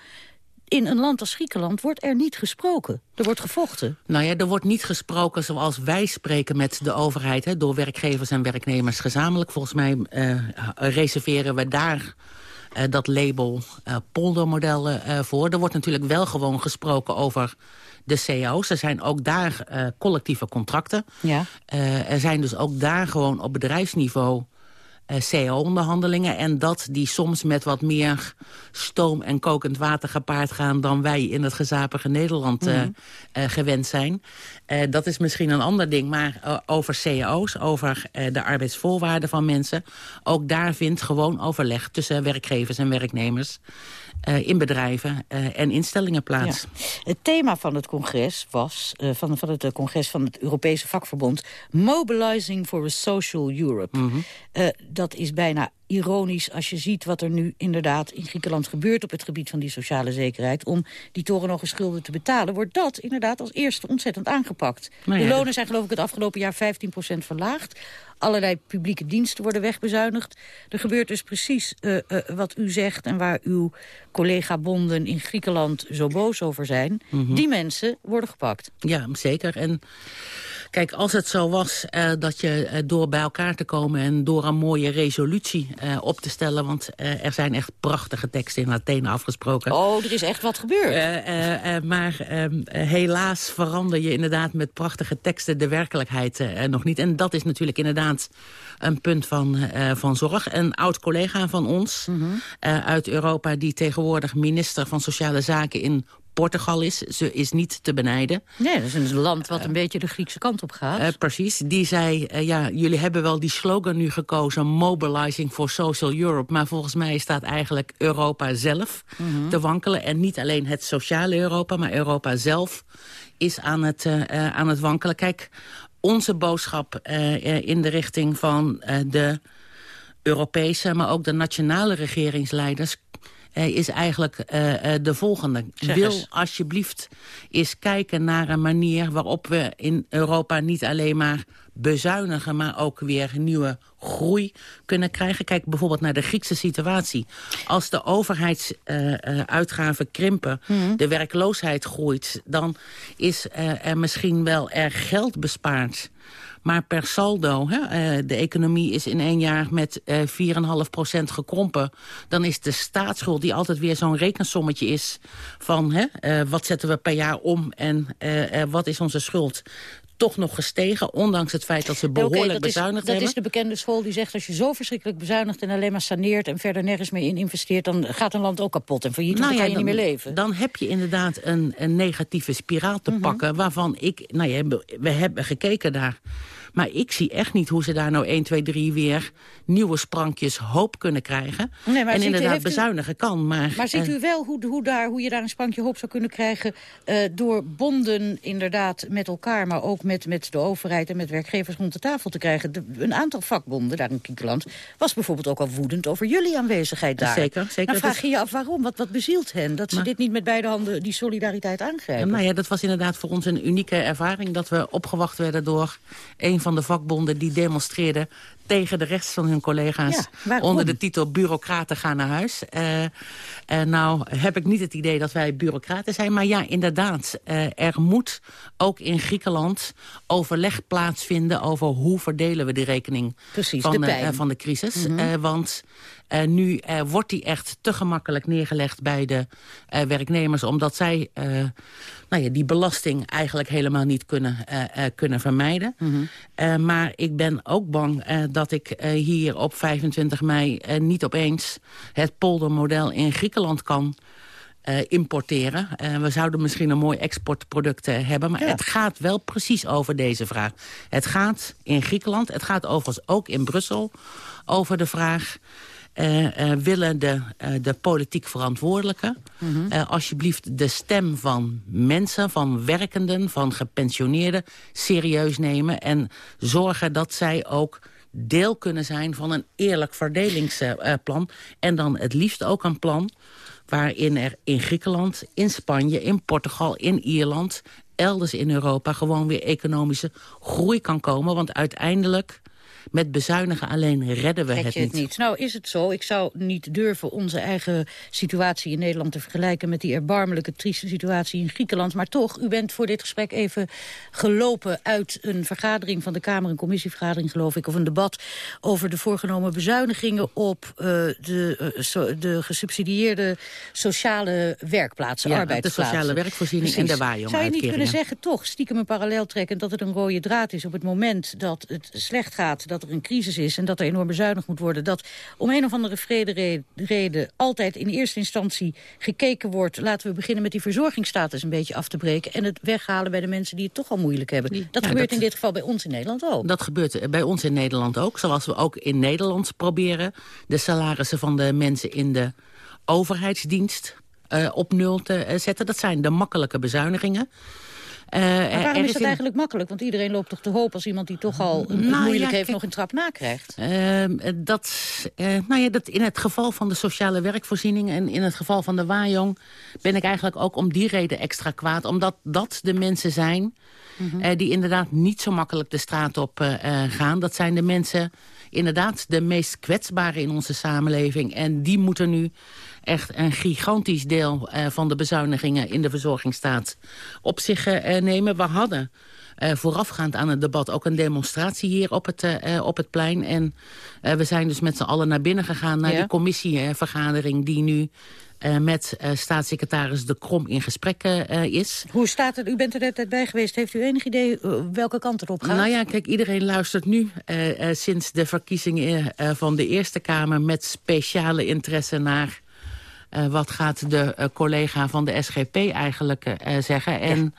S31: in een land als Griekenland wordt er niet gesproken. Er wordt gevochten.
S32: Nou ja, er wordt niet gesproken zoals wij spreken met de overheid... Hè, door werkgevers en werknemers gezamenlijk. Volgens mij eh, reserveren we daar eh, dat label eh poldermodel eh, voor. Er wordt natuurlijk wel gewoon gesproken over de cao's. Er zijn ook daar collectieve contracten.
S31: Ja.
S32: Er zijn dus ook daar gewoon op bedrijfsniveau eh, CO-onderhandelingen. En dat die soms met wat meer stoom en kokend water gepaard gaan... dan wij in het gezapige Nederland eh,
S31: Mhm.
S32: eh, gewend zijn. Dat is misschien een ander ding. Maar over CO's, over de arbeidsvoorwaarden van mensen... ook daar vindt gewoon overleg tussen werkgevers en werknemers... eh, in bedrijven eh, en instellingen plaats.
S31: Ja. Het thema van het congres was, eh, van, van het congres van het Europese vakverbond... Mobilizing for a Social Europe.
S32: Mhm.
S31: Dat is bijna ironisch als je ziet wat er nu inderdaad in Griekenland gebeurt... op het gebied van die sociale zekerheid. Om die torenhoge schulden te betalen, wordt dat inderdaad als eerste ontzettend aangepakt.
S32: Nou ja,
S31: de- lonen zijn geloof ik het afgelopen jaar 15% verlaagd. Allerlei publieke diensten worden wegbezuinigd. Er gebeurt dus precies eh, eh, wat u zegt en waar uw collega-bonden in Griekenland zo boos over zijn.
S32: Mhm.
S31: Die mensen worden gepakt.
S32: Ja, zeker. En kijk, als het zo was eh, dat je eh, door bij elkaar te komen... en door een mooie resolutie eh, op te stellen... want er zijn echt prachtige teksten in Athene afgesproken.
S31: Oh, er is echt wat gebeurd.
S32: Maar ehm, eh, helaas verander je inderdaad met prachtige teksten de werkelijkheid nog niet. En dat is natuurlijk inderdaad een punt van, van zorg. Een oud-collega van ons eh, uit Europa... die tegenwoordig minister van Sociale Zaken in Portugal is. Ze is niet te benijden.
S31: Nee, dat is een land wat een beetje de Griekse kant op gaat.
S32: Eh, precies. Die zei, eh, ja, jullie hebben wel die slogan nu gekozen... Mobilizing for Social Europe. Maar volgens mij staat eigenlijk Europa zelf
S31: Mhm.
S32: te wankelen. En niet alleen het sociale Europa, maar Europa zelf is aan het, eh, eh, aan het wankelen. Kijk, onze boodschap eh, eh, in de richting van eh, de Europese... maar ook de nationale regeringsleiders... eh, is eigenlijk eh, eh, de volgende. Wil alsjeblieft eens kijken naar een manier waarop we in Europa niet alleen maar bezuinigen, maar ook weer nieuwe groei kunnen krijgen. Kijk bijvoorbeeld naar de Griekse situatie. Als de overheidsuitgaven krimpen,
S31: Mhm.
S32: de werkloosheid groeit... dan is er misschien wel er geld bespaard... Maar per saldo, hè, eh, de economie is in één jaar met eh 4,5% gekrompen. Dan is de staatsschuld, die altijd weer zo'n rekensommetje is... van hè, eh, wat zetten we per jaar om en eh, eh, wat is onze schuld... toch nog gestegen, ondanks het feit dat ze behoorlijk
S31: dat is,
S32: bezuinigd
S31: dat
S32: hebben.
S31: is de bekende school die zegt... als je zo verschrikkelijk bezuinigt en alleen maar saneert... en verder nergens meer in investeert... dan gaat een land ook kapot en failliet, want dan kan je
S32: dan,
S31: niet meer leven.
S32: Dan heb je inderdaad een, een negatieve spiraal te
S31: Mhm.
S32: pakken... waarvan ik, nou ja, we hebben gekeken daar... Maar ik zie echt niet hoe ze daar nou 1, 2, 3 weer nieuwe sprankjes hoop kunnen krijgen.
S31: Nee, maar
S32: en inderdaad
S31: u-
S32: bezuinigen kan. Maar,
S31: Maar ziet
S32: eh,
S31: u wel hoe, hoe, daar, hoe je daar een sprankje hoop zou kunnen krijgen... eh, door bonden inderdaad met elkaar, maar ook met, met de overheid... en met werkgevers rond de tafel te krijgen. De- een aantal vakbonden daar in Griekenland was bijvoorbeeld ook al woedend... over jullie aanwezigheid daar.
S32: Zeker, zeker.
S31: Dan vraag
S32: Dat-
S31: je je af waarom. Wat, wat bezielt hen? Dat ze
S32: Maar-
S31: dit niet met beide handen, die solidariteit aangrijpen.
S32: Nou ja, dat was inderdaad voor ons een unieke ervaring... dat we opgewacht werden door een van de vakbonden... die demonstreerde tegen de rest van hun collega's...
S31: Ja,
S32: onder de titel bureaucraten gaan naar huis. Eh, eh, nou heb ik niet het idee dat wij bureaucraten zijn... maar ja, inderdaad, eh, er moet ook in Griekenland overleg plaatsvinden... over hoe verdelen we die rekening
S31: Precies,
S32: van,
S31: de
S32: van de crisis.
S31: Mhm.
S32: Want nu wordt die echt te gemakkelijk neergelegd bij de werknemers... omdat zij nou ja, die belasting eigenlijk helemaal niet kunnen, kunnen vermijden. Eh, maar ik ben ook bang eh, dat ik eh, hier op 25 mei eh, niet opeens... het poldermodel in Griekenland kan eh, importeren. We zouden misschien een mooi exportproduct hebben. Maar het gaat wel precies over deze vraag. Het gaat in Griekenland, het gaat overigens ook in Brussel... over de vraag... eh, willen de, de politiek verantwoordelijken... eh, alsjeblieft de stem van mensen, van werkenden, van gepensioneerden... serieus nemen en zorgen dat zij ook deel kunnen zijn van een eerlijk verdelingsplan. en dan het liefst ook een plan waarin er in Griekenland, in Spanje, in Portugal, in Ierland... elders in Europa gewoon weer economische groei kan komen. Want uiteindelijk met bezuinigen alleen redden we
S31: Red
S32: het
S31: je het
S32: niet.
S31: niet. Nou, is het zo. Ik zou niet durven onze eigen situatie in Nederland te vergelijken... met die erbarmelijke, trieste situatie in Griekenland. Maar toch, u bent voor dit gesprek even gelopen uit een vergadering van de Kamer... een commissievergadering, geloof ik, of een debat... over de voorgenomen bezuinigingen op eh, de, eh, so- de gesubsidieerde sociale werkplaatsen,
S32: Ja, de
S31: arbeidsplaatsen.
S32: sociale werkvoorziening en de waaijong
S31: Zou je niet kunnen zeggen, toch, stiekem een parallel trekken... dat het een rode draad is op het moment dat het slecht gaat... dat er een crisis is en dat er enorm bezuinigd moet worden... dat om een of andere vrede reden altijd in eerste instantie gekeken wordt... laten we beginnen met die verzorgingsstatus een beetje af te breken... en het weghalen bij de mensen die het toch al moeilijk hebben. Dat
S32: Ja,
S31: gebeurt
S32: dat-
S31: in dit geval bij ons in Nederland ook.
S32: Dat gebeurt bij ons in Nederland ook. Zoals we ook in Nederland proberen de salarissen van de mensen in de overheidsdienst eh, op nul te eh, zetten. Dat zijn de makkelijke bezuinigingen. Eh,
S31: Maar waarom is dat
S32: in-
S31: eigenlijk makkelijk? Want iedereen loopt toch te hoop als iemand die toch al
S32: Nou,
S31: moeilijk
S32: ja,
S31: heeft...
S32: kijk-
S31: nog een trap nakrijgt.
S32: Ehm, dat, eh, nou ja, dat in het geval van de sociale werkvoorziening en in het geval van de Wajong ben ik eigenlijk ook om die reden extra kwaad. Omdat dat de mensen zijn eh, die inderdaad niet zo makkelijk de straat op gaan. Dat zijn de mensen, inderdaad de meest kwetsbare in onze samenleving. En die moeten nu echt een gigantisch deel eh, van de bezuinigingen in de verzorgingsstaat op zich eh, nemen. We hadden voorafgaand aan het debat ook een demonstratie hier op het, eh, eh, op het plein. En eh, we zijn dus met z'n allen naar binnen gegaan naar
S31: Ja.
S32: die commissievergadering die nu eh, met eh, staatssecretaris De Krom in gesprek eh, is.
S31: Hoe staat het? U bent er net tijd bij geweest. Heeft u enig idee eh, welke kant het op gaat?
S32: Nou ja, kijk, iedereen luistert nu eh, eh, sinds de verkiezingen eh, van de Eerste Kamer... met speciale interesse naar eh, wat gaat de eh, collega van de SGP eigenlijk eh, zeggen. En,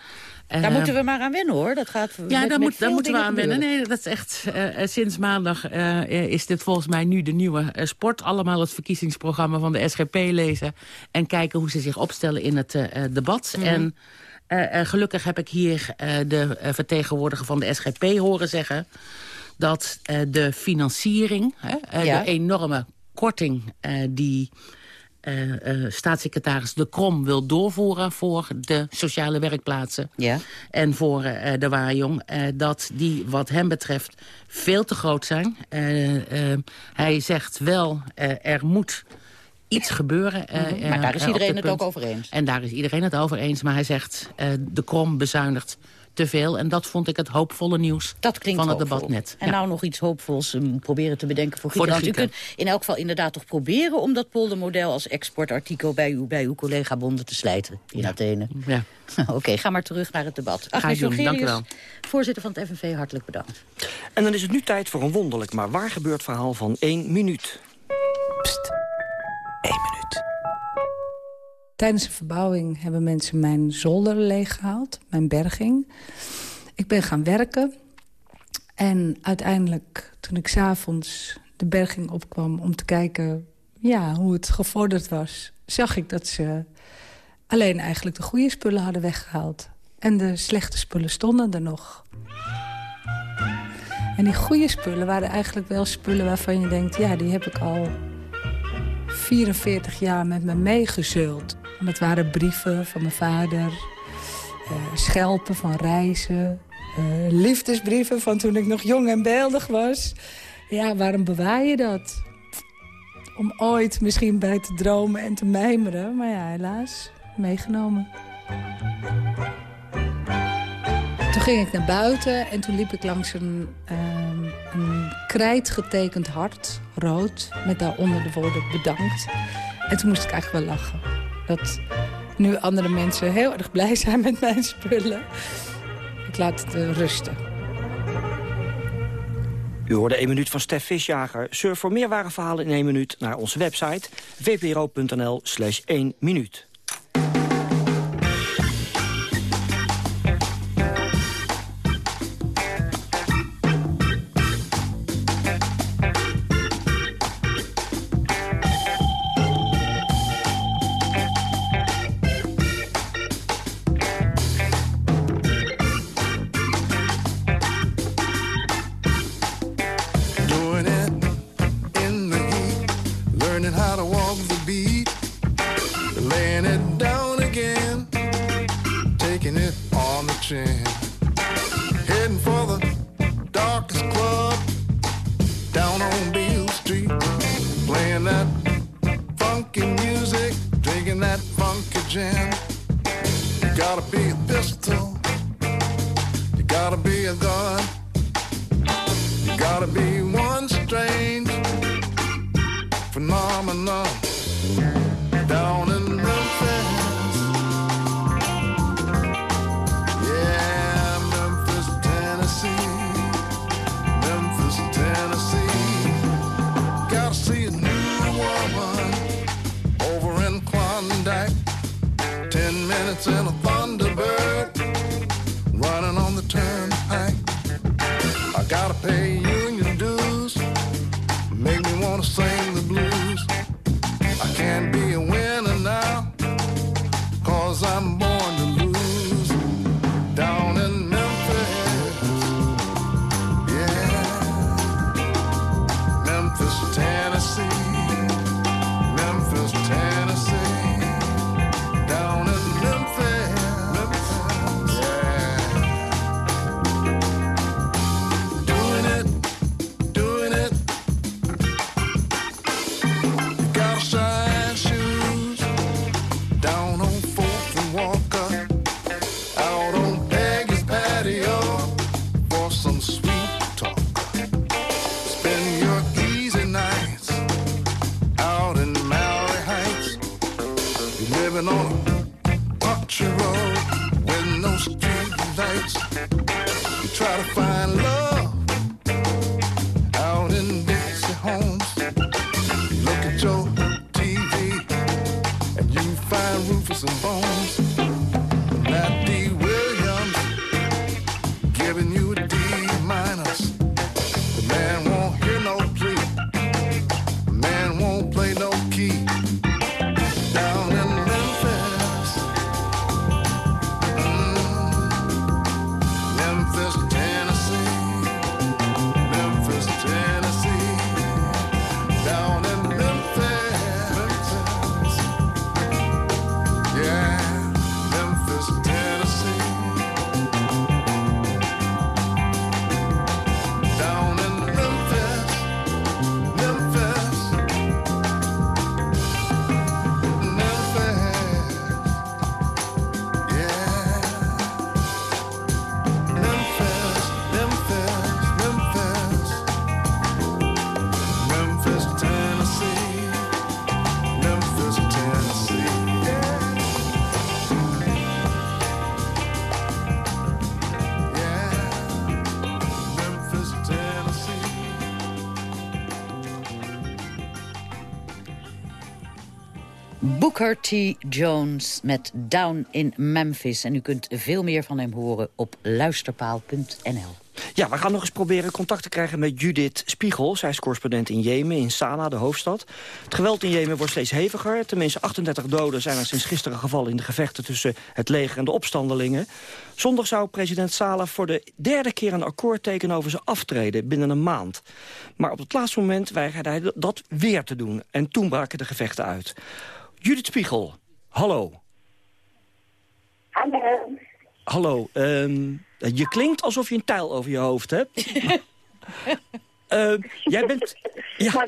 S31: Daar
S32: eh,
S31: moeten we maar aan wennen, hoor. Dat gaat
S32: Ja,
S31: met-
S32: daar, moet, moeten we aan wennen. Nee, dat is echt eh, eh, sinds maandag eh, is dit volgens mij nu de nieuwe sport. Allemaal het verkiezingsprogramma van de SGP lezen. En kijken hoe ze zich opstellen in het debat.
S31: Mhm.
S32: En gelukkig heb ik hier de vertegenwoordiger van de SGP horen zeggen... dat de financiering, hè,
S31: Ja.
S32: de enorme korting die eh, eh, staatssecretaris De Krom wil doorvoeren voor de sociale werkplaatsen.
S31: Ja.
S32: En voor eh, de Waarjong, eh, dat die wat hem betreft veel te groot zijn. Hij zegt wel, er moet iets gebeuren.
S31: Mhm. Maar daar is iedereen het ook over eens.
S32: En daar is iedereen het over eens. Maar hij zegt, de Krom bezuinigt te veel. En dat vond ik het hoopvolle nieuws
S31: Dat klinkt
S32: van het
S31: hoopvol.
S32: debat net.
S31: En
S32: Ja.
S31: nou nog iets hoopvols um, proberen te bedenken voor Griekenland. U kunt in elk geval inderdaad toch proberen... om dat poldermodel als exportartikel bij uw, bij uw collega-bonden te slijten in Athene.
S32: Ja.
S31: Oké, ga maar terug naar het debat. Agnes
S29: u
S31: Jongerius,
S29: wel.
S31: voorzitter van het FNV, hartelijk bedankt.
S29: En dan is het nu tijd voor een wonderlijk, maar waar gebeurd verhaal van één minuut.
S33: Tijdens de verbouwing hebben mensen mijn zolder leeggehaald, mijn berging. Ik ben gaan werken. En uiteindelijk, toen ik s'avonds de berging opkwam om te kijken ja, hoe het gevorderd was... zag ik dat ze alleen eigenlijk de goede spullen hadden weggehaald. En de slechte spullen stonden er nog. En die goede spullen waren eigenlijk wel spullen waarvan je denkt... ja, die heb ik al 44 jaar met me meegezeuld. En dat waren brieven van mijn vader, eh, schelpen van reizen... eh, liefdesbrieven van toen ik nog jong en beeldig was. Ja, waarom bewaar je dat? Om ooit misschien bij te dromen en te mijmeren. Maar ja, helaas, meegenomen. Toen ging ik naar buiten en toen liep ik langs een, ehm, een krijtgetekend hart, rood, met daaronder de woorden bedankt. En toen moest ik eigenlijk wel lachen. Dat nu andere mensen heel erg blij zijn met mijn spullen. Ik laat het eh, rusten.
S29: U hoorde 1 minuut van Stef Visjager. Surf voor meer ware verhalen in 1 minuut naar onze website vpro.nl slash 1 minuut.
S31: T. Jones met Down in Memphis. En u kunt veel meer van hem horen op luisterpaal.nl.
S29: Ja, we gaan nog eens proberen contact te krijgen met Judith Spiegel. Zij is correspondent in Jemen, in Sanaa, de hoofdstad. Het geweld in Jemen wordt steeds heviger. Tenminste 38 doden zijn er sinds gisteren gevallen... in de gevechten tussen het leger en de opstandelingen. Zondag zou president Saleh voor de derde keer een akkoord tekenen... over zijn aftreden binnen een maand. Maar op het laatste moment weigerde hij dat weer te doen. En toen braken de gevechten uit. Judith Spiegel, hallo.
S34: Hallo.
S29: Hallo, ehm, je klinkt alsof je een tijl over je hoofd hebt. Ehm, jij bent... Ja,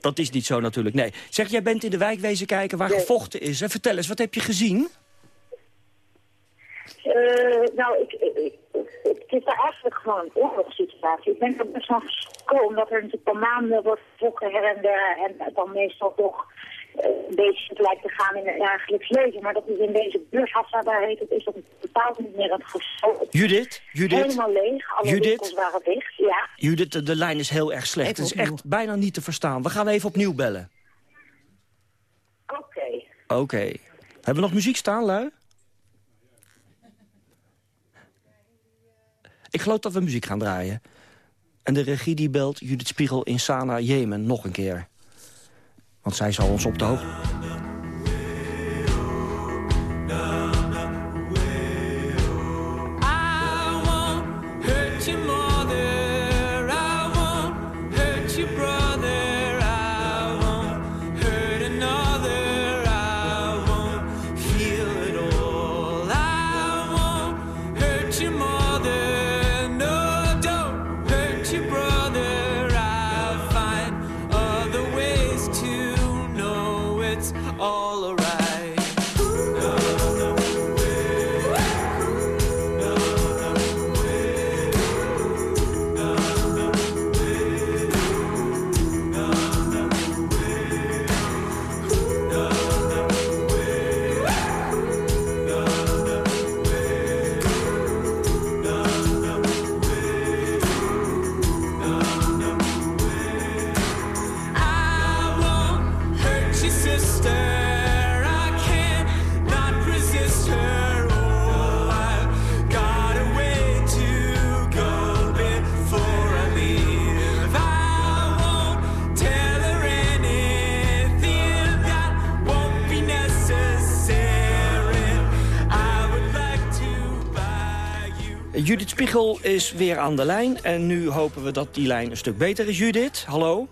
S29: dat is niet zo natuurlijk, nee. Zeg, jij bent in de wijk wezen kijken waar gevochten is. Hè? Vertel eens, wat heb je gezien?
S34: Eh, nou, ik, ik, ik- het is daar eigenlijk gewoon een oorlogssituatie. Ik dat het best wel geschrokken, omdat er natuurlijk al maanden wordt gevochten her en der. En dan meestal toch een beetje het lijkt te gaan in het dagelijks leven. Maar dat is in deze buurthassa, daar heet het, is dat totaal niet meer het geval.
S29: Judith, Judith,
S34: Helemaal leeg, alle
S29: Judith?
S34: winkels waren dicht, ja.
S29: Judith, de, de lijn is heel erg slecht. Het is echt bijna niet te verstaan. We gaan even opnieuw bellen.
S34: Oké.
S29: Oké. Hebben we nog muziek staan, lui? Ik geloof dat we muziek gaan draaien. En de regie die belt Judith Spiegel in Sanaa, Jemen, nog een keer. Want zij zal ons op de hoogte... Spiegel is weer aan de lijn. En nu hopen we dat die lijn een stuk beter is. Judith, hallo?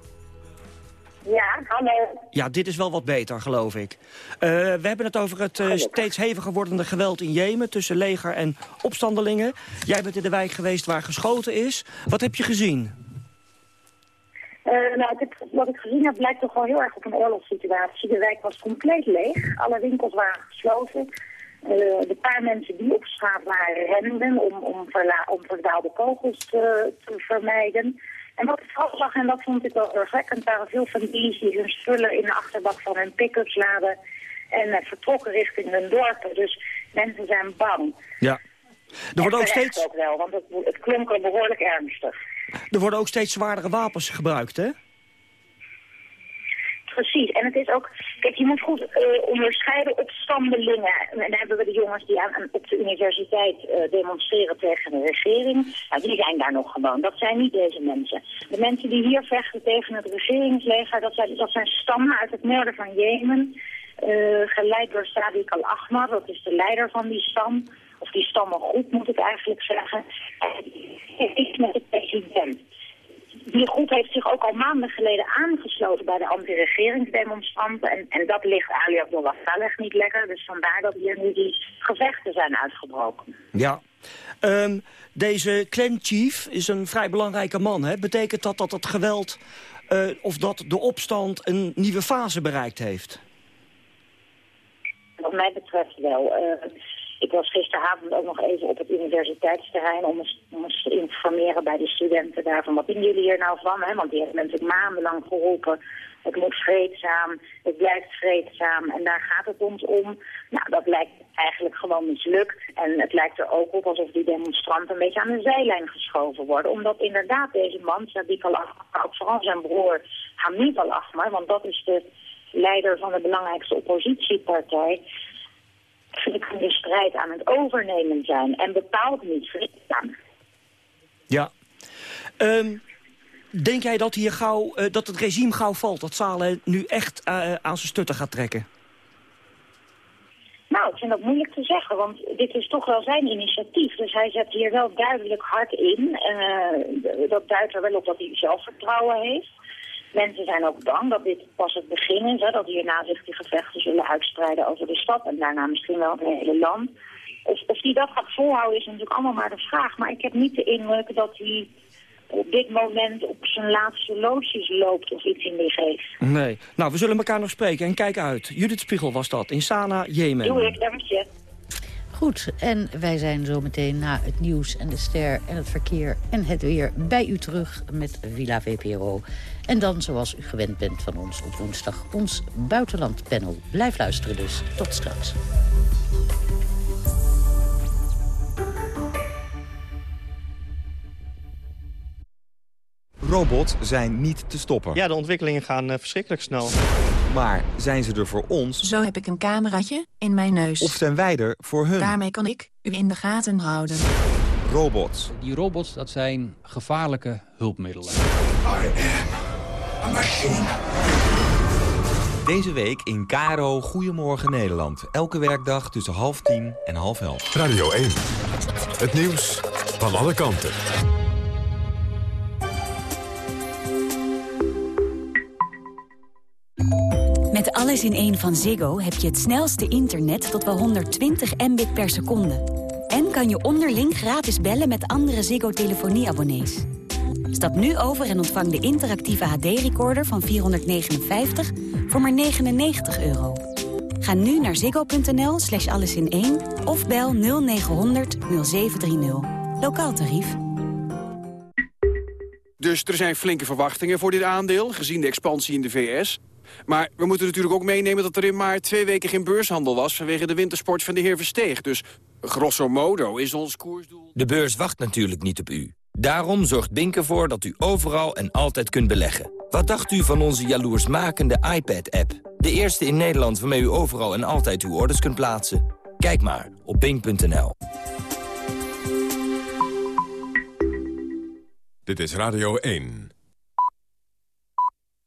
S34: Ja, hallo.
S29: Ja, dit is wel wat beter, geloof ik. Eh, we hebben het over het eh, steeds heviger wordende geweld in Jemen... tussen leger en opstandelingen. Jij bent in de wijk geweest waar geschoten is. Wat heb je gezien?
S34: Eh, nou, ik heb- wat ik gezien heb blijkt toch wel heel erg op een oorlogssituatie. De wijk was compleet leeg. Alle winkels waren gesloten. Eh, de paar mensen die op straat waren renden om, om, verla- om verdwaalde kogels te, te vermijden. En wat ik vooral zag, en dat vond ik wel zorgwekkend, waren veel families die hun spullen in de achterbak van hun pick-ups laden en eh, vertrokken richting hun dorpen. Dus mensen zijn bang.
S29: Ja. Er worden, ook steeds,
S34: ook wel, want het, het klonk er behoorlijk ernstig.
S29: er worden ook steeds zwaardere wapens gebruikt, hè?
S34: Precies, en het is ook, kijk, je moet goed eh, onderscheiden opstandelingen. En dan hebben we de jongens die aan, op de universiteit eh, demonstreren tegen de regering. Nou, die zijn daar nog gewoon. Dat zijn niet deze mensen. De mensen die hier vechten tegen het regeringsleger, dat zijn, dat zijn stammen uit het noorden van Jemen. eh, geleid door Sadiq al-Ahmar, dat is de leider van die stam. Of die stammengroep moet ik eigenlijk zeggen. En die met de president. Die groep heeft zich ook al maanden geleden aangesloten bij de anti-regeringsdemonstranten. En, en dat ligt Ali Abdullah Saleh niet lekker. Dus vandaar dat hier nu die gevechten zijn uitgebroken.
S29: Ja. Ehm, deze clan chief is een vrij belangrijke man. Hè? Betekent dat dat het geweld eh, of dat de opstand een nieuwe fase bereikt heeft?
S34: Wat mij betreft wel. Eh, ik was gisteravond ook nog even op het universiteitsterrein om eens te informeren bij de studenten daarvan. Wat vinden jullie hier nou van? Hè? Want die hebben natuurlijk maandenlang geroepen. Het moet vreedzaam, het blijft vreedzaam en daar gaat het ons om. Nou, dat lijkt eigenlijk gewoon mislukt. En het lijkt er ook op alsof die demonstranten een beetje aan de zijlijn geschoven worden. Omdat inderdaad deze man, Sadiq al-Ahmar, ook vooral zijn broer Hamid al-Ahmar, want dat is de leider van de belangrijkste oppositiepartij, flink de strijd aan het overnemen zijn en bepaald niet vreedzaam.
S29: Ja. Ehm, denk jij dat, hier gauw, eh, dat het regime gauw valt? Dat Saleh nu echt eh, aan zijn stutten gaat trekken?
S34: Nou, ik vind dat moeilijk te zeggen, want dit is toch wel zijn initiatief. Dus hij zet hier wel duidelijk hard in. Eh, dat duidt er wel op dat hij zelfvertrouwen heeft. Mensen zijn ook bang dat dit pas het begin is, hè, dat hierna zich die gevechten zullen uitspreiden over de stad en daarna misschien wel het hele land. Of, of hij dat gaat volhouden is natuurlijk allemaal maar de vraag. Maar ik heb niet de indruk dat hij op dit moment op zijn laatste loodjes loopt of iets in die geest.
S29: Nee. Nou, we zullen elkaar nog spreken en kijk uit. Judith Spiegel was dat, in Sana, Jemen.
S34: Doe ik, dank je.
S31: Goed, en wij zijn zometeen na het nieuws en de ster en het verkeer en het weer bij u terug met Villa VPRO. En dan, zoals u gewend bent van ons op woensdag, ons buitenlandpanel. Blijf luisteren dus. Tot straks.
S35: Robots zijn niet te stoppen.
S36: Ja, de ontwikkelingen gaan eh, verschrikkelijk snel.
S35: Maar zijn ze er voor ons
S37: Zo heb ik een cameraatje in mijn neus.
S35: of zijn wij er voor hun?
S37: Daarmee kan ik u in de gaten houden.
S35: Robots.
S38: Die robots, dat zijn gevaarlijke hulpmiddelen.
S35: Deze week in Karo Goedemorgen Nederland. Elke werkdag tussen half tien en half elf.
S1: Radio 1. Het nieuws van alle kanten.
S39: Met alles in één van Ziggo heb je het snelste internet tot wel 120 mbit per seconde. En kan je onderling gratis bellen met andere Ziggo-telefonieabonnees. Stap nu over en ontvang de interactieve HD-recorder van 459 voor maar 99 euro. Ga nu naar ziggo.nl slash alles in één of bel 0900 0730. Lokaal tarief.
S40: Dus er zijn flinke verwachtingen voor dit aandeel, gezien de expansie in de VS. Maar we moeten natuurlijk ook meenemen dat er in maar twee weken geen beurshandel was... vanwege de wintersport van de heer Versteeg. Dus grosso modo is ons koersdoel...
S41: De beurs wacht natuurlijk niet op u. Daarom zorgt Bink ervoor dat u overal en altijd kunt beleggen. Wat dacht u van onze jaloersmakende iPad-app? De eerste in Nederland waarmee u overal en altijd uw orders kunt plaatsen. Kijk maar op bink.nl.
S1: Dit is Radio 1.